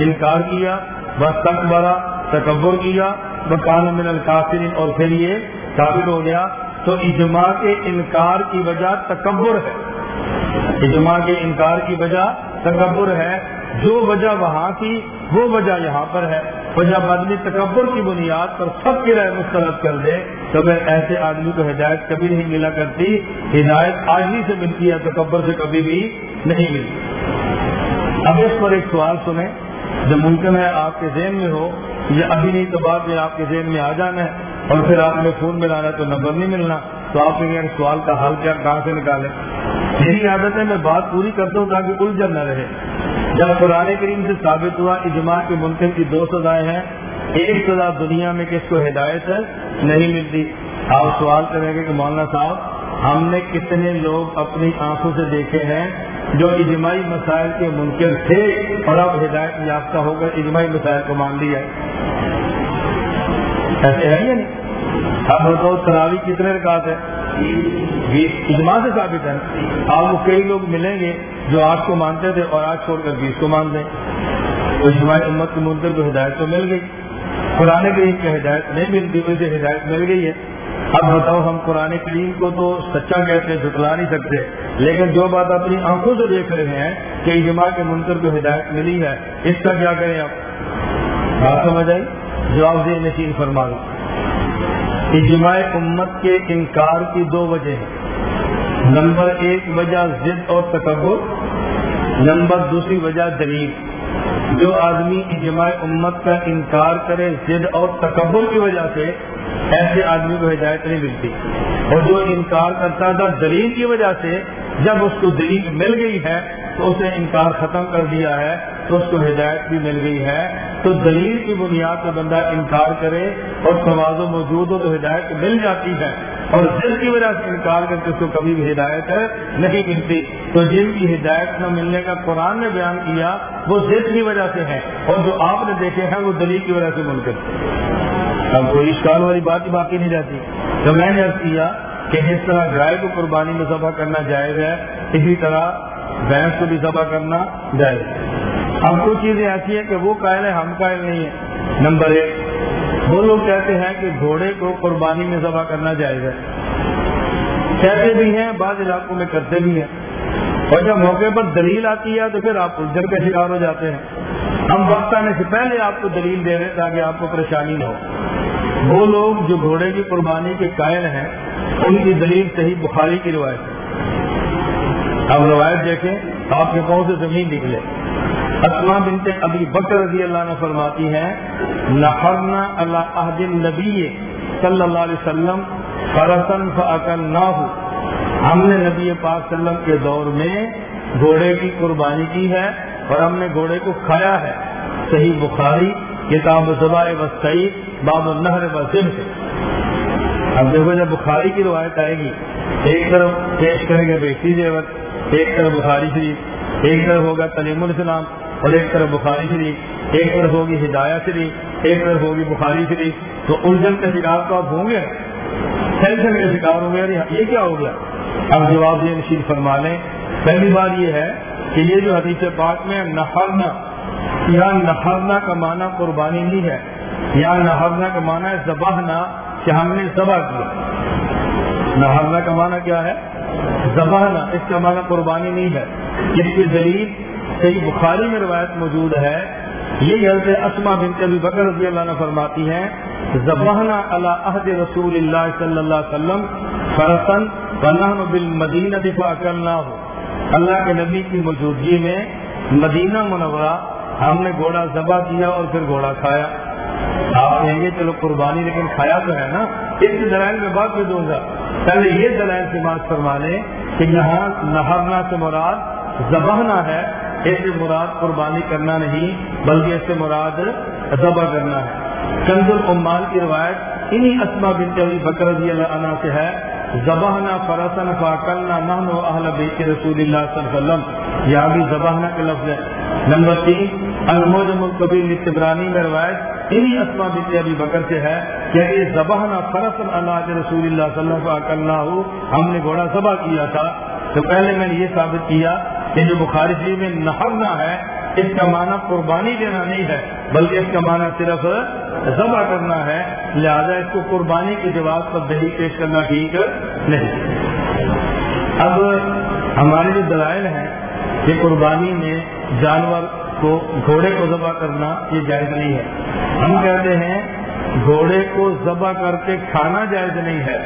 انکار کیا بس تک بڑا تکبر کیا بکان من القاصرین اور پھر یہ کافر ہو گیا، تو اجماع کے انکار کی وجہ تکبر ہے۔ اجماع کے انکار کی وجہ تکبر ہے۔ جو وجہ وہاں کی، وہ وجہ یہاں پر ہے۔ وہ جب آدمی تکبر کی بنیاد پر سب کی رائے مسترد کر دے، تو پھر ایسے آدمی کو ہدایت کبھی نہیں ملا کرتی۔ ہدایت آدمی سے ملتی ہے، تکبر سے کبھی بھی نہیں ملتی۔ اب اس پر ایک سوال سنیں۔ جو ممکن ہے آپ کے ذہن میں ہو یا ابھی نہیں تو بعد میں آپ کے ذہن میں آ جانا ہے، اور پھر آپ نے فون ملانا تو نمبر نہیں ملنا، تو آپ نے سوال کا حل کیا، کہاں سے نکالے؟ میری عادت ہے، میں بات پوری کرتا ہوں تاکہ الجھن نہ رہے۔ جب قرآن کریم سے ثابت ہوا، اجماع کے منکر کی دو سزائیں ہیں۔ ایک سزا دنیا میں کس کو ہدایت ہے، نہیں ملتی۔ آپ سوال کریں گے کہ مولانا صاحب، ہم نے کتنے لوگ اپنی آنکھوں سے دیکھے ہیں جو اجماعی مسائل کے منکر تھے اور اب ہدایت یافتہ ہو کر اجماعی مسائل کو مان لیا۔ ایسے ہے یا نہیں؟ اب بتاؤ تراوی کتنے رکعت ہے اجماع سے ثابت ہے آپ کو کئی لوگ ملیں گے جو آج کو مانتے تھے اور آج چھوڑ کر بیس کو مان دیں اجماع امت کے منتر کو ہدایت تو مل گئی۔ قرآن کریم کی ہدایت نہیں ملتی اسے ہدایت مل گئی ہے۔ اب بتاؤ ہم قرآن کریم کو تو سچا کہتے ہیں، جھٹلا نہیں سکتے۔ لیکن جو بات اپنی آنکھوں سے دیکھ رہے ہیں کہ اجماع کے منتر کو ہدایت ملی ہے، اس کا کیا کریں آپ؟ بات سمجھ آئی؟ جواب دے نشین فرما دو۔ اجماع امت کے انکار کی دو وجہ ہیں۔ نمبر ایک وجہ ضد اور تکبر، نمبر دوسری وجہ دلیل۔ جو آدمی اجماع امت کا انکار کرے ضد اور تکبر کی وجہ سے ایسے آدمی کو ہدایت نہیں ملتی۔ اور جو انکار کرتا تھا دلیل کی وجہ سے جب اس کو دلیل مل گئی ہے تو اسے انکار ختم کر دیا ہے، تو اس کو ہدایت بھی مل گئی ہے۔ تو دلیل کی بنیاد پہ بندہ انکار کرے اور توازو موجود ہو تو ہدایت مل جاتی ہے۔ اور جس کی وجہ سے انکار کر کے اس کو کبھی بھی ہدایت نہیں ملتی۔ تو جن کی ہدایت نہ ملنے کا قرآن نے بیان کیا، وہ ضد کی وجہ سے ہے۔ اور جو آپ نے دیکھے ہیں، وہ دلیل کی وجہ سے ممکن اب کوئی اشکال والی بات ہی باقی نہیں رہتی۔ تو میں نے کیا کہ جس طرح گائے کو قربانی میں ذبح کرنا جائز ہے، اسی طرح بھینس کو بھی ذبح کرنا جائز اب کچھ چیزیں ایسی ہیں کہ وہ قائل ہے ہم قائل نہیں ہے نمبر ایک، وہ لوگ کہتے ہیں کہ گھوڑے کو قربانی میں ذبح کرنا جائز ہے۔ کہتے بھی ہیں، بعض علاقوں میں کرتے بھی ہیں۔ اور جب موقع پر دلیل آتی ہے تو پھر آپ الجھن کا شکار ہو جاتے ہیں۔ ہم وقت آنے سے پہلے آپ کو دلیل دے رہے تاکہ آپ کو پریشانی نہ ہو۔ وہ لوگ جو گھوڑے کی قربانی کے قائل ہیں، ان کی دلیل صحیح بخاری کی روایت ہے۔ اب روایت دیکھیں، آپ کے کون سے زمین نکلے۔ اسما بنتے ابھی بکر رضی اللہ نے فرماتی ہیں نفرنا اللہ عہد نبی صلی اللہ علیہ وسلم فرسن فعقل نہ ہو ہم نے نبی پاک صلی اللہ علیہ وسلم کے دور میں گھوڑے کی قربانی کی ہے۔ اور ہم نے گھوڑے کو کھایا ہے۔ صحیح بخاری، کتاب زبائے وسطی باب النہر وسیم سے اب دیکھو جب بخاری کی روایت آئے گی، ایک طرف پیش کریں گے بیٹی جیوت ایک طرف بخاری شریف، ایک طرف ہوگا تلیم السلام اور ایک طرف بخاری شریف، ایک طرف ہوگی ہدایہ شریف، ایک طرف ہوگی بخاری شریف۔ تو الجھن کے شکار تو آپ ہوں گے۔ ٹینشن کے شکار ہوں گے یعنی یہ کیا ہو گیا؟ اب جواب یہ نشید فرما لیں۔ پہلی بات یہ ہے کہ یہ جو حدیث پاک میں نہرنا یا نہرنا کا معنی قربانی نہیں ہے، یا نہرنا کا معنی ہے زباہنا کہ ہم نے ذبح کیا۔ نہرنا کا معنی کیا ہے؟ زباہنا اس کا معنی قربانی نہیں ہے۔ اس کی دلیل صحیح بخاری میں روایت موجود ہے۔ یہ حضرت اسما بن کبھی بکر رضی اللہ عنہ فرماتی ہیں زبہنا اللہ عہد رسول اللہ صلی اللہ علیہ وسلم فرسن بنحن بالمدینہ دفاع کرنا ہو اللہ کے نبی کی موجودگی میں مدینہ منورہ ہم نے گھوڑا ذبح کیا اور پھر گھوڑا کھایا۔ آپ کہیں گے چلو قربانی لیکن کھایا تو ہے نا؟ اس دلائل میں بات میں دوں گا۔ پہلے یہ دلائل سے بات فرما لیں کہ یہاں نہرنا سے مراد زبہنا ہے، اس سے مراد قربانی کرنا نہیں، بلکہ اس سے مراد ذبح کرنا ہے۔ چند العمال کی روایت انہی اسما بنت علی بکر رضی اللہ عنہ سے ہے۔ زبہنا فرسن فاکلنا نحن و اہل بیت رسول اللہ صلی اللہ علیہ وسلم. یہاں بھی زبہنا کا لفظ ہے. نمبر تین الموجم القبیل نتبرانی میں روایت انہی اسما بنت علی بکر سے ہے کہ یہ زبہنا فرسن اللہ رسول اللہ صلی اللہ علیہ وسلم ہو ہم نے گھوڑا ذبح کیا تھا۔ تو پہلے میں نے یہ ثابت کیا کہ جو بخاری شریف میں نہرنا ہے اس کا معنی قربانی دینا نہیں ہے، بلکہ اس کا معنی صرف ذبح کرنا ہے۔ لہذا اس کو قربانی کے جواب پر دہی پیش کرنا ٹھیک نہیں۔ اب ہمارے جو دلائل ہیں کہ قربانی میں جانور کو گھوڑے کو ذبح کرنا یہ جائز نہیں ہے۔ ہم کہتے ہیں، گھوڑے کو ذبح کر کے کھانا جائز نہیں ہے۔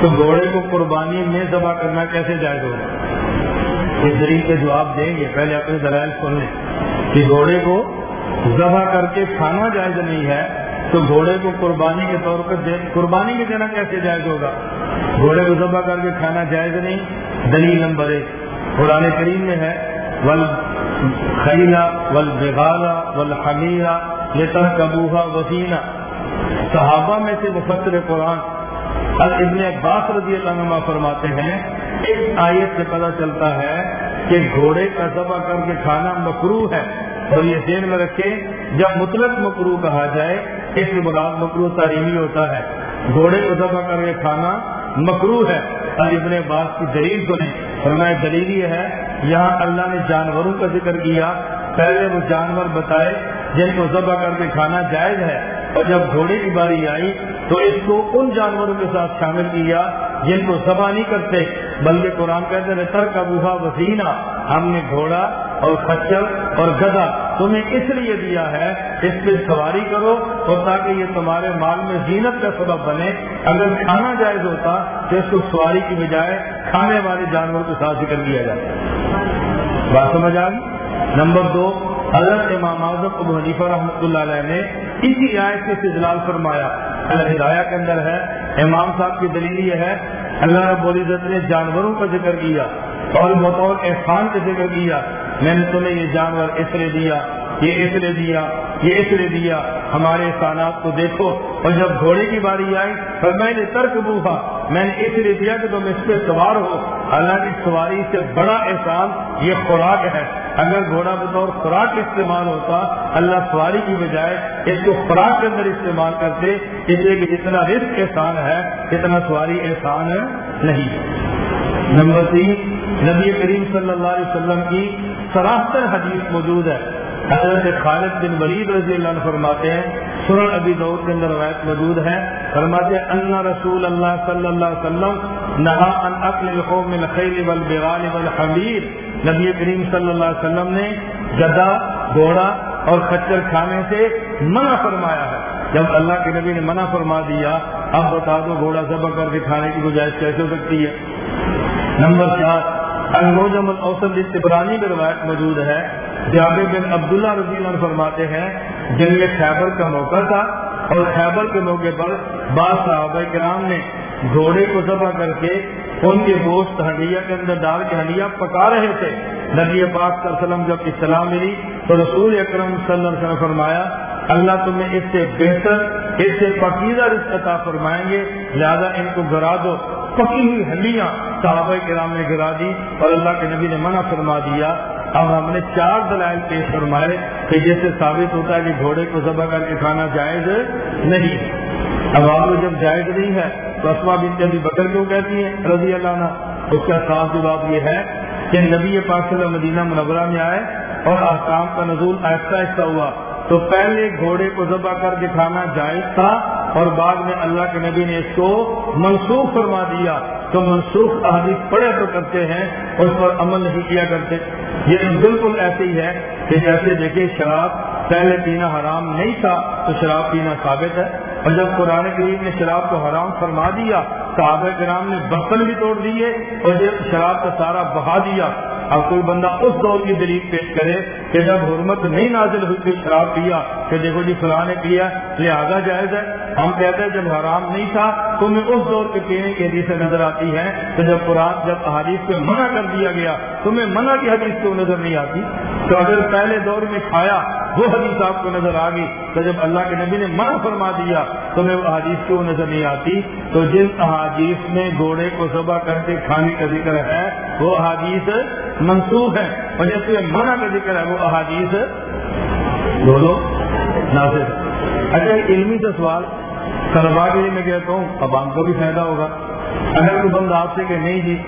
تو گھوڑے کو قربانی میں ذبح کرنا کیسے جائز ہوگا؟ اس دلیل جواب دیں گے۔ پہلے اپنے دلائل سن لیں۔ کہ گھوڑے کو ذبح کر کے کھانا جائز نہیں ہے، تو گھوڑے کو قربانی کے طور پر قربانی کے دینا کیسے جائز ہوگا؟ گھوڑے کو ذبح کر کے کھانا جائز نہیں، دلیل نمبر ایک۔ قرآن کریم میں ہے ول خیلا ول بغالا ول حمیرہ یہ کبوہا وسینہ صحابہ میں سے مفسر قرآن ابن عباس رضی اللہ عنہ فرماتے ہیں اس آیت سے پتہ چلتا ہے کہ گھوڑے کا ذبح کر کے کھانا مکرو ہے اور یہ ذہن میں رکھے جب مطلق مکرو کہا جائے، اس مراد مکرو تعلیمی ہوتا ہے۔ گھوڑے کو ذبح کر کے کھانا مکرو ہے۔ اور ابن عباس کی دلیل کو نہیں فرمایا، دلیل یہ ہے، یہاں اللہ نے جانوروں کا ذکر کیا پہلے وہ جانور بتائے جن کو ذبح کر کے کھانا جائز ہے اور جب گھوڑے کی باری آئی تو اس کو ان جانوروں کے ساتھ شامل کیا جن کو سبا نہیں کرتے، بلکہ قرآن کہتے ہیں تر کا بوہا وسینا ہم نے گھوڑا اور خچر اور گدا تمہیں اس لیے دیا ہے، اس پہ سواری کرو اور تاکہ یہ تمہارے مال میں زینت کا سبب بنے۔ اگر کھانا جائز ہوتا تو اس کو سواری کی بجائے کھانے والے جانور کے ساتھ ذکر کیا جائے بات سمجھ آ گئی؟ نمبر دو، حضرت امام اعظم ابو حنیفہ رحمۃ اللہ علیہ نے اسی آیت سے استدلال فرمایا۔ ہدایہ کے اندر ہے، امام صاحب کی دلیل یہ ہے، اللہ رب العزت نے جانوروں کا ذکر کیا اور بطور احسان کا ذکر کیا۔ میں نے تمہیں یہ جانور اس لیے دیا، یہ اس لیے دیا، یہ اس لیے دیا۔ ہمارے احسانات کو دیکھو اور جب گھوڑے کی باری آئی تو میں نے ترک بوفا میں نے اس لیے دیا کہ تم اس پہ سوار ہو۔ اللہ کی سواری سے بڑا احسان یہ خوراک ہے۔ اگر گھوڑا بطور خوراک استعمال ہوتا، اللہ سواری کی بجائے اس کو خوراک کے اندر استعمال کرتے۔ اس لیے کہ جتنا رسک احسان ہے، اتنا سواری احسان نہیں۔ نمبر تین، نبی کریم صلی اللہ علیہ وسلم کی سراستر حدیث موجود ہے۔ حضرت خالد بن ولید رضی اللہ عنہ فرماتے ہیں سورن ابی دور کے اندر روایت موجود ہے۔ فرماتے ہیں، ان رسول اللہ صلی اللہ علیہ وسلم نہا ان اقل القوم الخیل والبغال والحمیر. نبی کریم صلی اللہ علیہ وسلم نے گدا، گھوڑا اور خچر کھانے سے منع فرمایا ہے۔ جب اللہ کے نبی نے منع فرما دیا، اب بتا دو گھوڑا ذبح کر کے کھانے کی گنجائش کیسے ہو سکتی ہے؟ نمبر چار الموجم الاوسط استبرانی میں روایت موجود ہے۔ جابر بن عبداللہ رضی اللہ عنہ فرماتے ہیں، جنگ خیبر کا موقع تھا اور خیبر کے موقع پر بعض صحابہ کرام نے گھوڑے کو ذبح کر کے ان کے گوشت ہنڈیا کے اندر ڈال کے ہنڈیا پکا رہے تھے۔ نبی پاک صلی اللہ علیہ وسلم جب اطلاع ملی تو رسول اکرم صلی اللہ علیہ وسلم فرمایا، اللہ تمہیں اس سے بہتر، اس سے پکیزہ رشت عطا فرمائیں گے۔ لہذا ان کو گرا دو۔ پکی ہوئی ہنڈیاں صحابہ کرام نے گرا دی اور اللہ کے نبی نے منع فرما دیا۔ اب ہم نے چار دلائل پیش فرمائے کہ جس سے ثابت ہوتا ہے کہ گھوڑے کو ذبح کر کے کھانا جائز نہیں اب آپ جب جائز نہیں ہے تو اسما بن ابھی بکر کیوں کہتی ہیں؟ رضی اللہ عنہ۔ اس کا صاف جواب یہ ہے کہ نبی پاک اللہ مدینہ منورہ میں آئے اور احکام کا نزول ایسا ایسا ہوا۔ تو پہلے گھوڑے کو ذبح کر کے کھانا جائز تھا اور بعد میں اللہ کے نبی نے اس کو منسوخ فرما دیا تو منسوخ احادیث پڑے تو کرتے ہیں اور اس پر عمل نہیں کیا کرتے۔ یہ بالکل ایسے ہی ہے کہ جیسے دیکھیں شراب پہلے پینا حرام نہیں تھا تو شراب پینا ثابت ہے۔ اور جب قرآن کریم نے شراب کو حرام فرما دیا، صحابہ کرام نے برتن بھی توڑ دیے اور جب شراب کا سارا بہا دیا۔ اب کوئی بندہ اس دور کی دلیل پیش کرے کہ جب حرمت نہیں نازل ہوئی تھی شراب پیا، کہ دیکھو جی فلاں نے پیا، لہٰذا جائز ہے۔ ہم کہتے ہیں جب حرام نہیں تھا، تو میں اس دور کے پینے کی حدیث نظر آتی ہے تو جب قرآن، جب حدیث پہ منع کر دیا گیا تمہیں منع کی حدیث کیوں نظر نہیں آتی۔ تو اگر پہلے دور میں کھایا، وہ حدیث آپ کو نظر آ گئی، تو جب اللہ کے نبی نے منع فرما دیا تمہیں وہ حدیث کیوں نظر نہیں آتی۔ تو جن احادیث میں گھوڑے کو صبح کر کے کھانے کا ذکر ہے، وہ احادیث منسوخ ہے اور جیسے منع کا ذکر ہے وہ احادیث بولو ناصر اچھا علمی کا سوال طلبا کے لیے میں کہتا ہوں، اب آپ کو بھی فائدہ ہوگا۔ اگر کوئی بند آپ سے کہ نہیں جی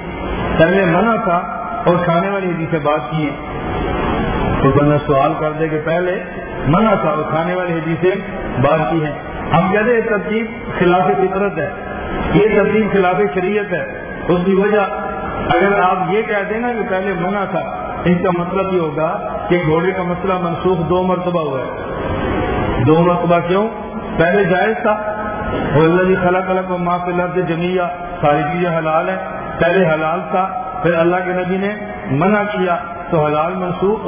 پہلے منع تھا اور کھانے والی حدیث سے بات کی تو بندہ سوال کر دے کہ پہلے منع تھا اور کھانے والی حدیث سے بات کی ہے۔ ہم کہتے ہیں ترتیب خلاف فطرت ہے۔ یہ ترتیب خلاف شریعت ہے۔ اس کی وجہ اگر آپ یہ کہہ دیں نا کہ پہلے منع تھا، اس کا مطلب یہ ہوگا کہ گھوڑے کا مسئلہ منسوخ دو مرتبہ ہوا ہے۔ دو مرتبہ کیوں؟ پہلے جائز تھا۔ اللہ جی خلا خلا کو ماں پہ لفظ جمیا ساری چیزیں حلال ہیں۔ پہلے حلال تھا، پھر اللہ کے نبی نے منع کیا، تو حلال منسوخ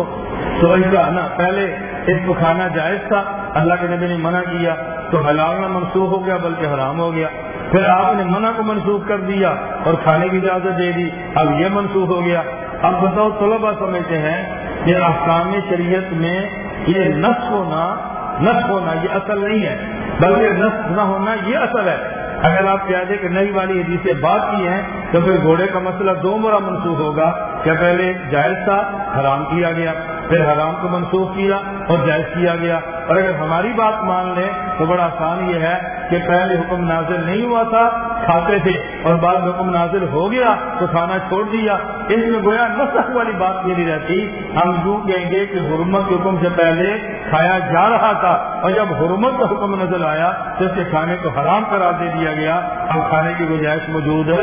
تو ایسا نا، پہلے اس کو کھانا جائز تھا، اللہ کے نبی نے منع کیا، تو حلال نہ منسوخ ہو گیا، بلکہ حرام ہو گیا۔ پھر آپ نے منع کو منسوخ کر دیا اور کھانے کی اجازت دے دی۔ اب یہ منسوخ ہو گیا۔ اب بتاؤ طلبا سمجھتے ہیں کہ احکام شریعت میں یہ نس ہونا نس ہونا یہ اصل نہیں ہے، بلکہ نس نہ ہونا یہ اصل ہے۔ اگر آپ کہہ دیں کہ نئی والی حدیث سے بات کی ہے تو پھر گھوڑے کا مسئلہ دو مرا منسوخ ہوگا۔ کیا پہلے جائز تھا؟ حرام کیا گیا۔ پھر حرام کو منسوخ کیا اور جائز کیا گیا۔ اور اگر ہماری بات مان لیں تو بڑا آسان یہ ہے کہ پہلے حکم نازل نہیں ہوا تھا، کھاتے تھے اور بعد حکم نازل ہو گیا تو کھانا چھوڑ دیا۔ اس میں گویا نسخ والی بات یہ نہیں رہتی، ہم یوں کہیں گے کہ حرمت کے حکم سے پہلے کھایا جا رہا تھا اور جب حرمت کا حکم نظر آیا تو اس کے کھانے کو حرام قرار دے دیا گیا۔ اب کھانے کی گنجائش موجود ہے۔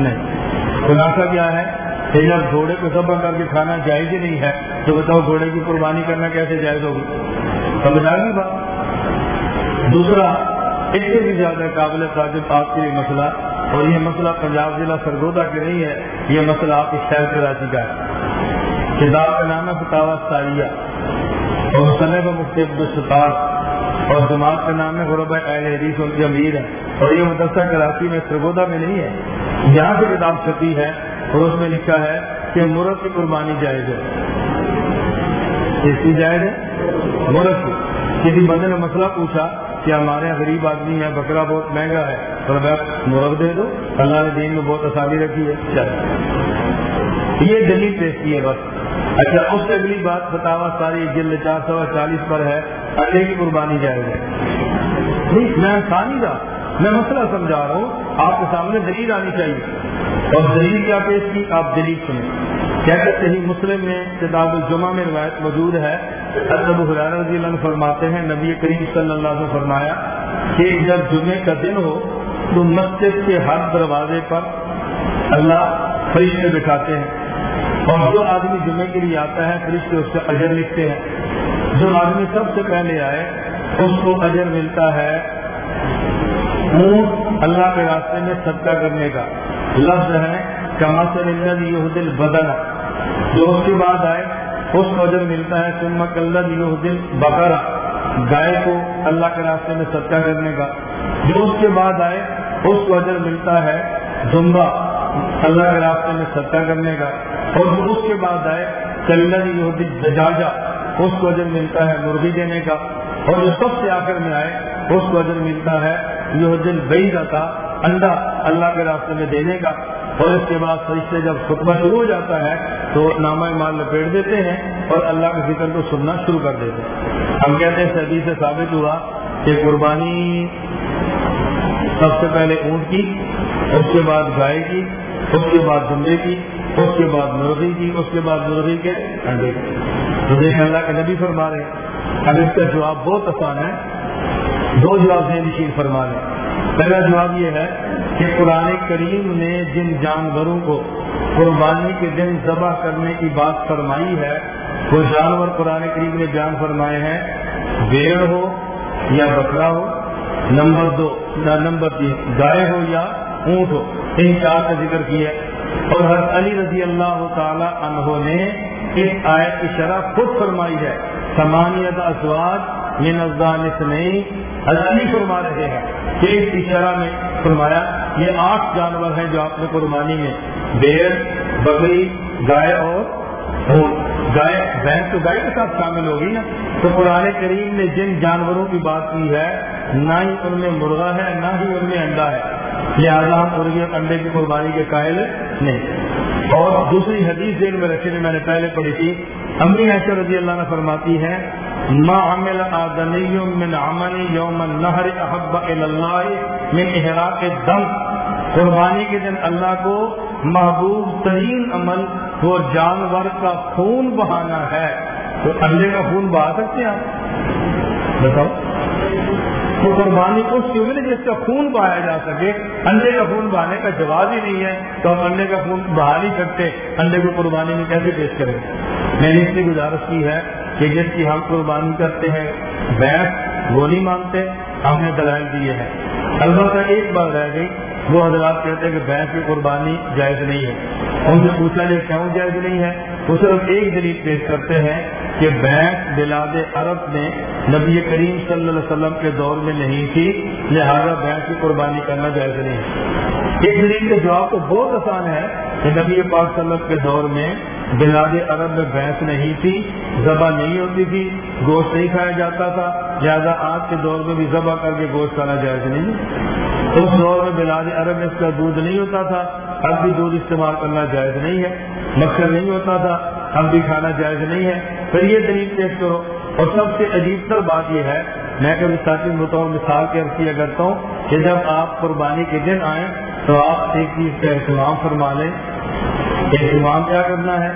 نہیں، خلاصہ کیا ہے؟ جب گھوڑے کو سب کر کے کھانا جائز ہی نہیں ہے، تو بتاؤ گھوڑے کی قربانی کرنا کیسے جائز ہوگی؟ سمجھ آ بات؟ دوسرا، اس سے بھی زیادہ قابل تعجب آپ کے لیے مسئلہ، اور یہ مسئلہ پنجاب ضلع سرگودا کے نہیں ہے، یہ مسئلہ آپ کے شہر کراچی کا ہے۔ کتاب کا نام ہے فتاوا ساریہ اور مصنف مفتی عبدالستار اور جماعت کا نام ہے غربہ اہل حدیث ان کی امیر ہے۔ اور یہ مدرسہ کراچی میں سرگودا میں نہیں ہے، یہاں سے کتاب چھپی ہے۔ اور اس میں لکھا ہے کہ مرغ کی قربانی جائز ہے۔ اس کی جائز ہے؟ مرغ کی۔ کسی بندے نے مسئلہ پوچھا کہ ہمارے یہاں غریب آدمی ہے، بکرا بہت مہنگا ہے اور مرغ دے دو اللہ نے دین میں بہت آسانی رکھی ہے۔ چل۔ یہ دلیل پیش کی ہے بس۔ اچھا اس سے اگلی بات بتاوا ساری جلد چار سو چالیس پر ہے۔ انڈے کی قربانی جائز ہے۔ نہیں، میں آسانی رہا میں مسئلہ سمجھا رہا ہوں۔ آپ کے سامنے دلیل آنی چاہیے۔ اور دلیل کیا پیش کی آپ دلیل سنیں۔ کہتے صحیح مسلم میں کتاب الجمہ میں روایت موجود ہے۔ حضرت حرار رضی اللہ عنہ فرماتے ہیں، نبی کریم صلی اللہ علیہ وسلم فرمایا کہ جب جمعے کا دن ہو تو مسجد کے ہر دروازے پر اللہ فرشتے بٹھاتے ہیں۔ اور جو آدمی جمعے کے لیے آتا ہے، فرشتے اس کا اجر لکھتے ہیں۔ جو آدمی سب سے پہلے آئے، اس کو اجر ملتا ہے۔ اونٹ اللہ کے راستے میں صدقہ کرنے کا۔ لفظ ہے کما سے یہ دل بدن جو اس کے بعد آئے، اس کو اجر ملتا ہے سما کلد دل بکرا گائے کو اللہ کے راستے میں صدقہ کرنے کا۔ جو اس کے بعد آئے، اس کو اجر ملتا ہے، زمبا۔ اللہ کے راستے میں صدقہ کرنے کا۔ اور جو اس کے بعد آئے چلن یہودی دجاجہ اس کو اجر ملتا ہے مرغی دینے کا۔ اور جو سب سے آخر میں آئے، اس کو اجر ملتا ہے یہ دن بیدا کا۔ انڈا اللہ کے راستے میں دینے کا اور اس کے بعد فرشتے جب خطبہ شروع ہو جاتا ہے تو نامہ مال لپیٹ دیتے ہیں اور اللہ کے ذکر کو سننا شروع کر دیتے ہیں۔ ہم کہتے ہیں سردی سے ثابت ہوا کہ قربانی سب سے پہلے اونٹ کی، اس کے بعد گائے کی، اس کے بعد دمبے کی، اس کے بعد مرغی کی، اس کے بعد مرغی کے انڈے کی۔ تو دیکھ اللہ کے نبی فرما رہے اب اس کا جواب بہت آسان ہے۔ دو جواب ہیں نشین فرما رہے پہلا جواب یہ ہے کہ قرآن کریم نے جن جانوروں کو قربانی کے دن ذبح کرنے کی بات فرمائی ہے، وہ جانور قرآن کریم نے بیان فرمائے ہیں۔ بیڑ ہو یا بکرا ہو، نمبر دو نمبر تین، گائے ہو یا اونٹ ہو، ان چار کا ذکر کیا اور ہر علی رضی اللہ تعالی عنہ نے اس آیت کی شرح خود فرمائی ہے۔ سمانیت اسواد یہ نزدان علی فرما رہے ہیں۔ کہ اس کی شرح میں فرمایا، یہ آٹھ جانور ہیں جو آپ نے قربانی میں بیڑ بکری، گائے اور گائے بھینس تو گائے کے ساتھ شامل ہوگی نا؟ تو قرآن کریم نے جن جانوروں کی بات کی ہے، نہ ہی ان میں مرغا ہے، نہ ہی ان میں انڈا ہے۔ لہٰذا ہم مرغی اور انڈے کی قربانی کے قائل نہیں۔ اور دوسری حدیث دین میں رکھے میں نے پہلے پڑھی تھی۔ امی ایشور رضی اللہ نے فرماتی ہے، ما عمل آدمی من عمل یوم النہر احب اللہ من احراق دم قربانی کے دن اللہ کو محبوب ترین عمل، وہ جانور کا خون بہانا ہے۔ تو انڈے کا خون بہا سکتے ہیں آپ؟ بتاؤ۔ تو قربانی اس کی ملی جس کا خون بہایا جا سکے، انڈے کا خون بہانے کا جواب ہی نہیں ہے، تو ہم انڈے کا خون بہا نہیں سکتے، انڈے کو قربانی میں کیسے پیش کریں؟ میں نے اس کی گزارش کی ہے کہ جس کی ہم قربانی کرتے ہیں بینس وہ نہیں مانتے، ہم نے دلائل دیے ہیں۔ البتہ ایک بات رہ گئی، وہ حضرات کہتے ہیں کہ بھینس کی قربانی جائز نہیں ہے۔ ان سے پوچھا جائے کیوں جائز نہیں ہے، وہ صرف ایک دلیل پیش کرتے ہیں کہ بھینس بلاد عرب میں نبی کریم صلی اللہ علیہ وسلم کے دور میں نہیں تھی، لہذا بھینس کی قربانی کرنا جائز نہیں۔ اس دلیل کا جواب تو بہت آسان ہے کہ نبی پاک صلی اللہ علیہ وسلم کے دور میں بلاد عرب میں بھینس نہیں تھی، ذبح نہیں ہوتی تھی، گوشت نہیں کھایا جاتا تھا۔ لہٰذا آج کے دور میں بھی ذبح کر کے گوشت کھانا جائز نہیں۔ اس دور میں بلاد عرب میں اس کا دودھ نہیں ہوتا تھا، اب بھی دودھ استعمال کرنا جائز نہیں ہے مکسر نہیں ہوتا تھا، اب بھی کھانا جائز نہیں ہے۔ پھر یہ دلیل پیش کرو۔ اور سب سے عجیب تر بات یہ ہے، میں کبھی ساتھی مطلب بطور مثال کے عرض کیا کرتا ہوں کہ جب آپ قربانی کے دن آئیں تو آپ ایک چیز کا اہتمام فرما لیں۔ اہتمام کیا کرنا ہے؟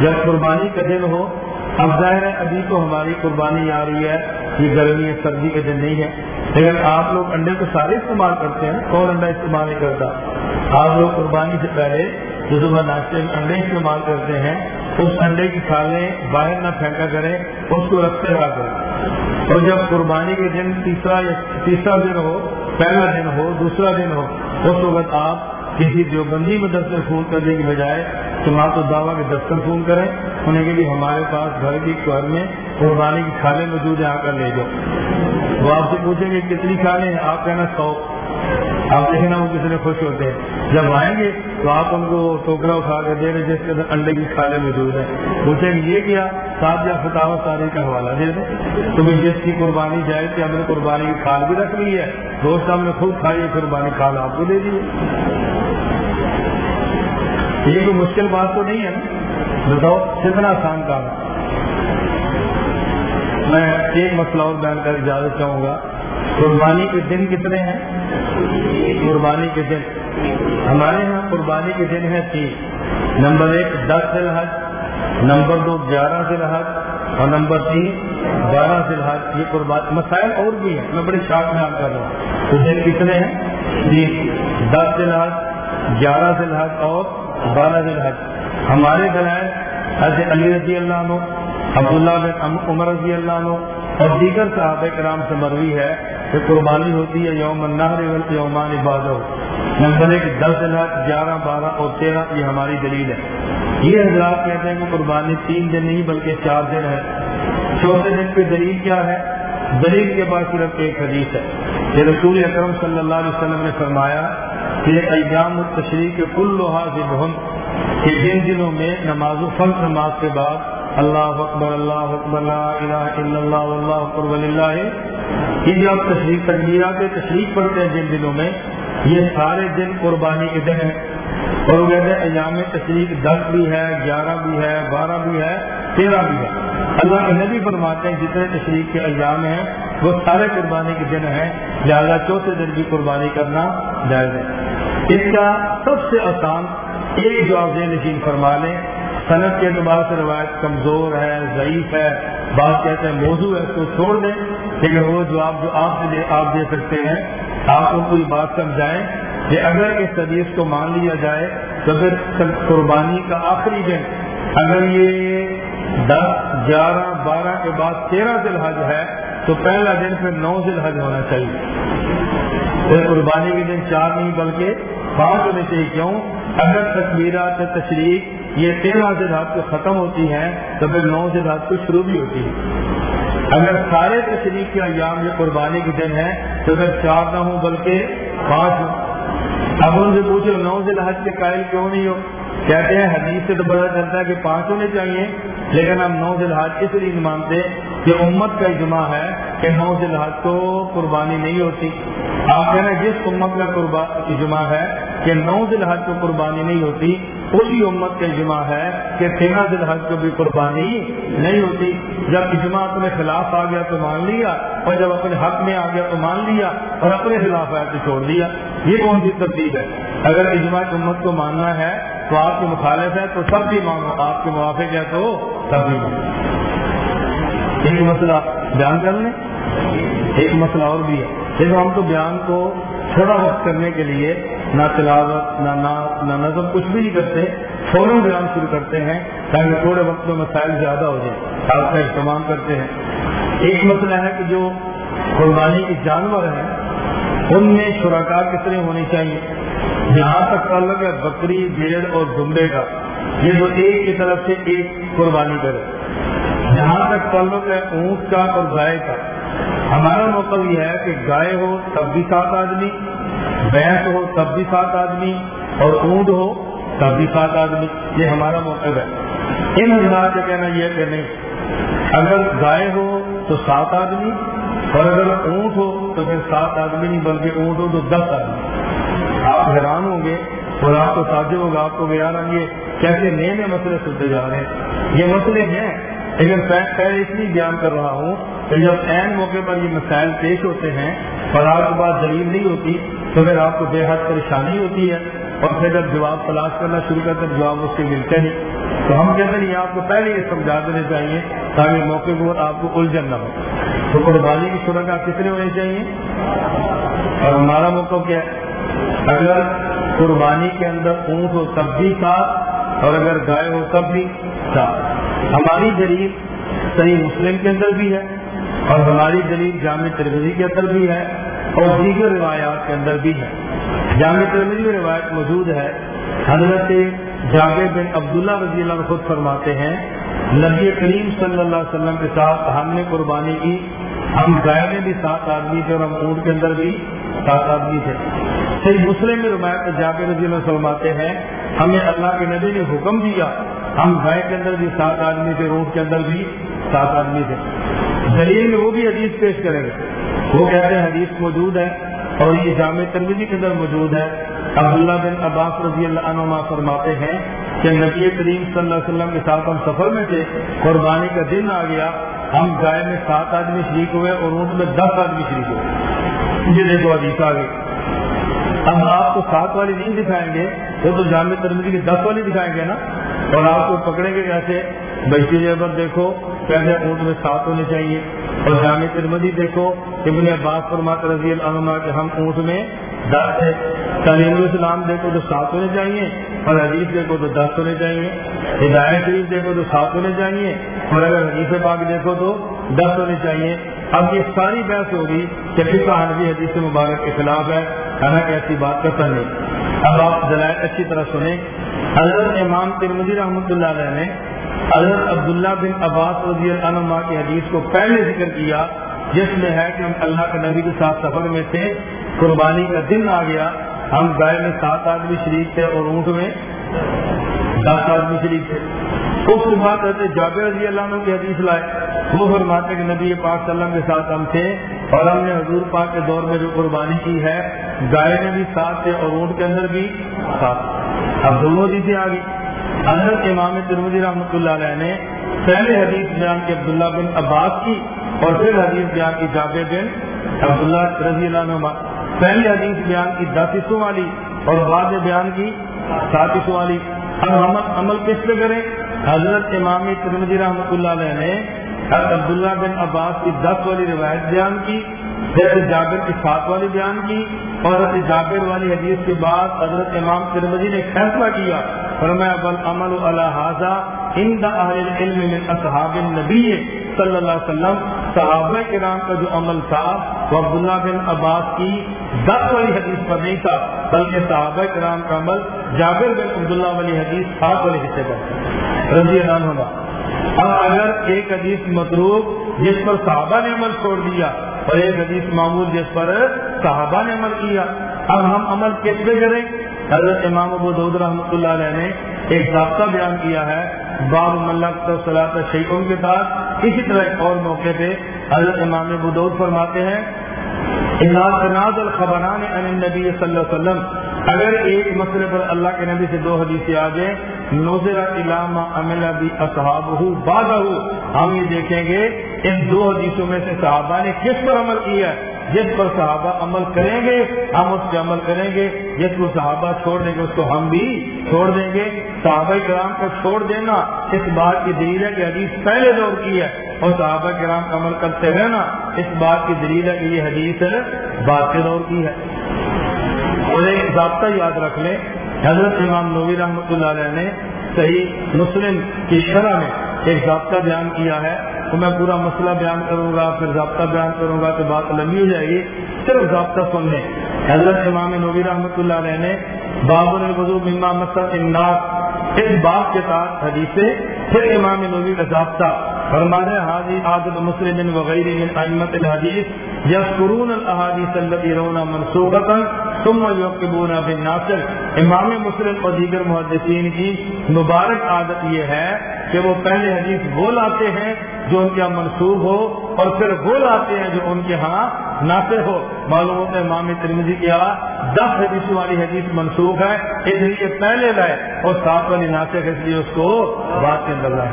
جب قربانی کا دن ہو، اب ظاہر ہے ابھی تو ہماری قربانی آ رہی ہے، یہ گرمی ہے سردی کا دن نہیں ہے۔ لیکن آپ لوگ انڈے کو سارے استعمال کرتے ہیں، کون انڈا استعمال نہیں کرتا؟ آپ لوگ قربانی سے پہلے جو صبح ناشتے میں انڈے استعمال کرتے ہیں اس انڈے کی کھالیں باہر نہ پھینکا کریں، اس کو رکھتے رہا کریں اور جب قربانی کے دن تیسرا تیسرا دن ہو، پہلا دن ہو، دوسرا دن ہو، اس وقت آپ کسی دیوبندی میں دستر خون کرنے کی بجائے تم آپ تو دعویٰ کے دستر خون کریں۔ انہیں کہ ہمارے پاس گھر کی گھر میں قربانی کی کھالیں موجود ہیں، آ کر لے جاؤ۔ وہ آپ سے پوچھیں گے کتنی کھالیں ہیں؟ آپ کہنا سو۔ آپ دیکھیں نا وہ کسی نے خوش ہوتے ہیں۔ جب آئیں گے تو آپ ان کو ٹوکرا اٹھا کر دے رہے جس کے اندر انڈے کی کھالیں موجود ہیں۔ پوچھیں گے یہ کیا؟ سات یا فتح ساری کا حوالہ دے دیں۔ تو جس کی قربانی جائے کہ ہم نے قربانی کی کھال بھی رکھ لی ہے۔ دوست، ہم نے خود کھائی ہے، قربانی کھال آپ کو دے دی یہ کوئی مشکل بات تو نہیں ہے نا؟ بتاؤ، کتنا آسان کام ہے۔ میں ایک مسئلہ اور بیان کر اجازت چاہوں گا۔ قربانی کے دن کتنے ہیں؟ قربانی کے دن۔ ہمارے یہاں قربانی کے دن ہیں تین۔ نمبر ایک، دس سے لحاظ نمبر دو، گیارہ سے لحاظ اور نمبر تین، بارہ سے لحاظ یہ قربانی، مسائل اور بھی ہیں۔ میں بڑے شاک میں کر رہا ہوں۔ تو دن کتنے ہیں؟ تین۔ دس سے لحاظ گیارہ سے لحاظ اور بارہ دن حج ہمارے دلائل، حضرت علی رضی اللہ عنہ، عبداللہ بن عمر رضی اللہ عنہ اور دیگر صحابہ کرام سے مروی ہے کہ قربانی ہوتی ہے یوم النحر یومان بازو۔ یعنی نمبر ایک دس دن گیارہ، بارہ اور تیرہ، یہ ہماری دلیل ہے۔ یہ حضرات کہتے ہیں کہ قربانی تین دن نہیں بلکہ چار دن ہے۔ چوتھے دن پہ دلیل کیا ہے؟ دلیل کے بعد صرف ایک حدیث ہے کہ رسول اکرم صلی اللہ علیہ وسلم نے فرمایا کہ ایام التشریح کے کل لوہا بہن کہ جن دنوں میں نماز و فرض نماز کے بعد اللہ اکبر اللہ اکبر، لا الہ الا اللہ اللہ اکبر ولی اللہ یہ جو آپ تشریف تقبیرات تشریف پڑھتے ہیں جن دنوں میں، یہ سارے دن قربانی کے دن ہیں. اور وہ کہتے ہیں ایام تشریف دس بھی ہے، گیارہ بھی ہے، بارہ بھی ہے، تیرہ بھی ہے. اللہ کے نبی فرماتے ہیں جتنے تشریف کے ایام ہیں، وہ سارے قربانی کے دن ہیں. لہٰذا چوتھے دن کی قربانی کرنا جائز ہے. اس کا سب سے آسان ایک جو آپ نشین فرما لیں صنعت کے اعتبار سے روایت کمزور ہے، ضعیف ہے بات کہتے ہیں موضوع ہے، اس کو چھوڑ دیں۔ لیکن وہ جواب جو آپ سے آپ دے سکتے ہیں۔ آپ ان کو یہ بات سمجھائیں کہ اگر اس حدیث کو مان لیا جائے تو پھر قربانی کا آخری دن۔ اگر یہ دس، گیارہ، بارہ کے بعد تیرہ ذی الحج ہے تو پہلا دن پھر نو ذی الحج ہونا چاہیے۔ پھر قربانی کے دن چار نہیں، بلکہ پانچ ہونے چاہیے۔ کیوں؟ اگر تصویرات تشریح یہ تیرہ سے رات کو ختم ہوتی ہیں تو پھر نو سے رات کو شروع بھی ہوتی ہے۔ اگر سارے تشریف کے ایام یہ قربانی کے دن ہے تو پھر چار نہ ہوں بلکہ پانچ ہوں۔ اب ان سے پوچھو، نو سے حج کے قائل کیوں نہیں ہو؟ کہتے ہیں حدیث سے تو پتا چلتا ہے کہ پانچ ہونے چاہیے، لیکن ہم نو سے اس لیے مانتے کہ امت کا اجماع ہے کہ نو سے کو قربانی نہیں ہوتی۔ آپ کہنا جس امت کا اجماع ہے کہ نو ذلحج کو قربانی نہیں ہوتی اسی امت کا اجماع ہے کہ تیرہ ذلحج کو بھی قربانی نہیں ہوتی۔ جب اجماع اپنے خلاف آ گیا تو مان لیا، اور جب اپنے حق میں آ گیا تو مان لیا اور اپنے خلاف آیا تو چھوڑ دیا۔ یہ کون سی ترتیب ہے؟ اگر اجماع امت کو ماننا ہے تو آپ کی مخالف ہے تو سب بھی مانگو آپ کے موافق ہے تو سب بھی مانگو ایک مسئلہ بیان کر لیں۔ ایک مسئلہ اور بھی ہے۔ لیکن ہم تو بیان کو تھوڑا وقت کرنے کے لیے نہ تلاوت، نہ نہ نظم کچھ بھی نہیں کرتے، فوراً بیان شروع کرتے ہیں تاکہ تھوڑے وقت میں مسائل زیادہ ہو جائیں، آپ کا اہتمام کرتے ہیں۔ ایک مسئلہ ہے کہ جو قربانی کے جانور ہیں، ان میں شرکا کتنے ہونی چاہیے؟ جہاں تک تعلق ہے، بکری بھیڑ اور ڈمبے کا۔ یہ جو ایک کی طرف سے ایک قربانی کرے۔ جہاں تک تعلق ہے، اونٹ کا اور گائے کا۔ ہمارا موقع یہ ہے کہ گائے ہو تب بھی سات آدمی، بھینس ہو تب بھی سات آدمی، اور اونٹ ہو تب بھی سات آدمی۔ یہ ہمارا موقع ہے۔ ان حضرات کا کہنا یہ کہ نہیں، اگر گائے ہو تو سات آدمی، اور اگر اونٹ ہو تو پھر سات آدمی نہیں، بلکہ اونٹ ہو تو دس آدمی۔ آپ حیران ہوں گے اور آپ کو تعجب ہوگا، آپ کو بیان آئیں گے۔ کیسے نئے نئے مسئلے سنتے جا رہے ہیں؟ یہ مسئلے ہیں۔ لیکن پہلے اس لیے بیان کر رہا ہوں کہ جب عین موقع پر یہ مسائل پیش ہوتے ہیں اور آپ کے پاس دلیل نہیں ہوتی، تو پھر آپ کو بے حد پریشانی ہوتی ہے اور پھر جب جواب تلاش کرنا شروع کرتے جواب اس کے ملتے نہیں تو ہم کہتے ہیں آپ کو پہلے یہ سمجھا دینے چاہیے تاکہ موقع کو آپ کو الجھن نہ ہو۔ تو قربانی کی صورت آپ کتنے ہونے چاہیے؟ اور ہمارا موقع کیا ہے؟ اگر قربانی کے اندر اونٹ ہو تب بھی ساتھ اور اگر گائے ہو تب بھی ساتھ۔ ہماری دلیل صحیح مسلم کے اندر بھی ہے اور ہماری دلیل جامع ترمیزی کے اندر بھی ہے اور دیگر روایات کے اندر بھی ہے۔ جامع ترمیزی میں روایت موجود ہے۔ حضرت جاگے بن عبداللہ رضی اللہ خود فرماتے ہیں، نبی کریم صلی اللہ علیہ وسلم کے ساتھ ہم نے قربانی کی، ہم گائے میں بھی سات آدمی تھے اور ہم اونٹ کے اندر بھی سات آدمی تھے۔ صحیح مسلم میں روایت جاگے رضی اللہ فرماتے ہیں، ہمیں اللہ کے نبی نے حکم دیا ہم گائے کے اندر بھی، سات آدمی تھے، روڈ کے اندر بھی سات آدمی تھے۔ دلیل میں وہ بھی حدیث پیش کریں گے۔ وہ کہتے ہیں حدیث موجود ہے اور یہ جامع ترمیزی کے اندر موجود ہے۔ عبداللہ بن عباس رضی اللہ عنہ فرماتے ہیں کہ نبی کریم صلی اللہ علیہ وسلم کے ساتھ ہم سفر میں تھے، قربانی کا دن آ گیا۔ ہم گائے میں سات آدمی شریک ہوئے اور اونٹ میں دس آدمی شریک ہوئے۔ یہ دیکھو حدیث آ گئی ہم آپ کو سات والی نہیں دکھائیں گے، وہ تو جامع ترمیزی کی دس والی دکھائیں گے نا۔ اور آپ کو پکڑیں گے کیسے بیٹھی جگہ پر دیکھو کیسے اونٹ میں ساتھ ہونے چاہیے۔ اور جامع ترمدی دیکھو، ابن عباس فرمات رضی اللہ کہ ہم اونٹ میں دس ہے تعلیم السلام دیکھو تو سات ہونے چاہیے، اور حدیث دیکھو تو دس ہونے چاہیے۔ ہدایت شریف دیکھو تو سات ہونے چاہیے، اور اگر حدیث پاک دیکھو تو دس ہونے چاہیے۔ اب یہ ساری بحث ہوگی کہ فکا حنفی حدیث مبارک کے خلاف ہے، حالانکہ ایسی بات کرتا نہیں۔ اب آپ دلائل اچھی طرح سنیں۔ حضرت امام ترمدی رحمۃ اللہ علیہ نے حضرت عبداللہ بن عباس رضی اللہ عنہ کی حدیث کو پہلے ذکر کیا، جس میں ہے کہ ہم اللہ کے نبی کے ساتھ سفر میں تھے، قربانی کا دن آ گیا، ہم گائے میں سات آدمی شریک تھے اور اونٹ میں دس آدمی شریک تھے۔ اس کے بعد حضرت جابر رضی اللہ عنہ کی حدیث لائے۔ وہ فرماتے کہ نبی پاک صلی اللہ علیہ وسلم کے ساتھ ہم تھے اور ہم نے حضور پاک کے دور میں جو قربانی کی ہے، گائے میں بھی ساتھ تھے اور اونٹ کے اندر بھی ساتھ اب دونوں چیزیں آ گئی حضرت امام ترمدی رحمۃ اللہ علیہ نے پہلے حدیث بیان کی عبداللہ بن عباس کی اور پھر حدیث بیان کی جابر بن عبداللہ رضی اللہ عنہ پہلی حدیث بیان کی دس حصوں والی اور بعد میں بیان کی سات حصوں والی۔ اب ہم عمل کس پہ کریں؟ حضرت امام ترمدی رحمۃ اللہ علیہ نے حضرت عبداللہ بن عباس کی دس والی روایت بیان کی، حضرت جابر کی سات والی بیان کی اور حضرت جابر والی حدیث کے بعد حضرت امام ترمدی نے فیصلہ کیا، فرمایا بل عمل الحاظہ ہند علم من اصحاب النبی صلی اللہ علیہ وسلم. صحابہ کرام کا جو عمل تھا، وہ عبداللہ بن عباس کی دس والی حدیث پر نہیں تھا، بلکہ صحابہ کرام کا عمل جابر بن عبداللہ والی حدیث سات والے حصے پر رضی اللہ عنہ اب اگر ایک حدیث مطلوب جس پر صحابہ نے عمل چھوڑ دیا اور ایک حدیث معمول جس پر صحابہ نے عمل کیا، اب ہم عمل کس پہ کریں؟ حضرت امام ابو دود رحمۃ اللہ علیہ نے ایک ضابطہ بیان کیا ہے، باب ملک صلاح شیخوں کے ساتھ۔ اسی طرح ایک اور موقع پہ حضرت امام ابو دود فرماتے ہیں الخبران عن النبی صلی اللہ علیہ وسلم اگر ایک مسئلے پر اللہ کے نبی سے دو حدیث آ جائیں نوزر علامہ امل ابی اصحاب ہوں ہم یہ دیکھیں گے، ان دو حدیثوں میں سے صحابہ نے کس پر عمل کیا ہے؟ جس پر صحابہ عمل کریں گے، ہم اس پہ عمل کریں گے، جس کو صحابہ چھوڑ دیں گے، اس کو ہم بھی چھوڑ دیں گے۔ صحابہ کرام کو چھوڑ دینا اس بات کی دلیل ہے کہ حدیث پہلے دور کی ہے، اور صحابہ کرام کا عمل کرتے رہنا اس بات کی دلیل ہے کہ یہ حدیث بات کے دور کی ہے۔ اور ایک ضابطہ یاد رکھ لیں، حضرت امام نوی رحمۃ اللہ علیہ نے صحیح مسلم کی شرح میں ایک ضابطہ بیان کیا ہے۔ تو میں پورا مسئلہ بیان کروں گا، پھر ضابطہ بیان کروں گا تو بات لمبی ہو جائے گی۔ صرف ضابطہ سن لیں۔ حضرت امام نوبی رحمۃ اللہ علیہ نے بابر الوضو مما مسد امناس اس بات کے ساتھ حدیث پھر امام نوبی کا ضابطہ فرمانے حاضی عادت مسلم وغیرہ من احمد الحدیث یسکرون الحادیث التي رونا منصوبتا ثم یوقبون بالناصر امام مسلم اور دیگر محدثین کی مبارک عادت یہ ہے کہ وہ پہلے حدیث وہ لاتے ہیں جو ان کے یہاں منسوخ ہو اور پھر وہ لاتے ہیں جو ان کے ہاں ناطے ہو۔ معلوم ہوتا ہے امام ترمزی کے ہاں دس حدیث والی حدیث منسوخ ہے، اس لیے پہلے لائے اور سات والی ناطق اس لیے اس کو بات کے اندر لائے۔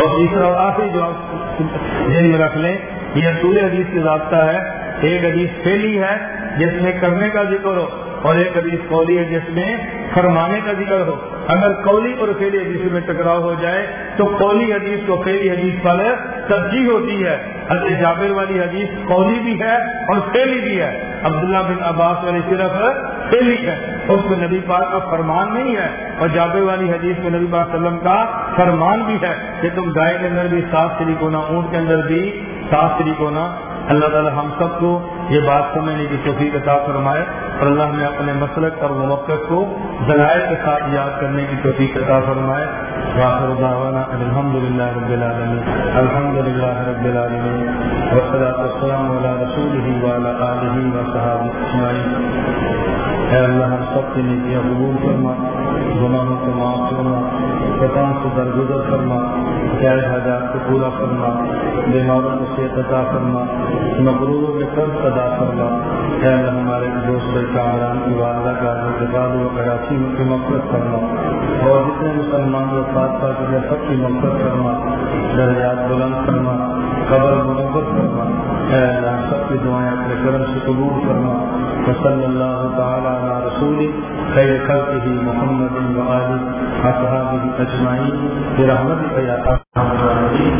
اور تیسرا آخری جو آپ ذہن میں رکھ لیں، یہ اصول حدیث کی ضابطہ ہے، ایک حدیث پھیلی ہے جس میں کرنے کا ذکر ہو اور ایک حدیث قولی ہے جس میں فرمانے کا ذکر ہو۔ اگر قولی اور فیلی حدیث میں ٹکراؤ ہو جائے تو قولی حدیث کو فیلی حدیث پر ترجیح ہوتی ہے۔ حضرت جابر والی حدیث قولی بھی ہے اور فیلی بھی ہے۔ عبداللہ بن عباس والی صرف فیلی ہے۔ اس میں نبی پاک کا فرمان نہیں ہے اور جابر والی حدیث میں نبی پاک وسلم کا فرمان بھی ہے کہ تم گائے کے اندر بھی صاف شریک ہونا اونٹ کے اندر بھی صاف شریک ہونا اللہ تعالی ہم سب کو یہ بات سمجھنے کی توفیق عطا فرمائے اور اللہ نے اپنے مسلک اور موقع کو ذرائع کے ساتھ یاد کرنے کی توفیق عطا فرمائے۔ واخر دعوانا الحمد للہ رب العالمین۔ الحمد للہ رب العالمین۔ وسلاۃ السلام علیہ رسول علیہ وصحاب اے اللہ، ہم سب کی نیتیاں قبول فرما۔ گناہوں کو معاف فرما۔ خطان سے درگزر فرما۔ جائز حاجات کو پورا کرنا بیماروں کو صحت عطا کرنا مغروروں کے قرض ادا کرنا خیر ہمارے دوست کامران کی والدہ کا کے بعد وہ کراچی میں کی مقصد کرنا اور جتنے مسلمان و ساتھ ساتھ سب کی مقصد کرنا درجات بلند کرنا قبر محبت اے اللہ سب کی دعائیں اپنے کرم سے قبول فرما وصلی اللہ تعالی علی رسول خیر خلقه محمد و آل اصحابہ اجمعین برحمتک یا ارحم الراحمین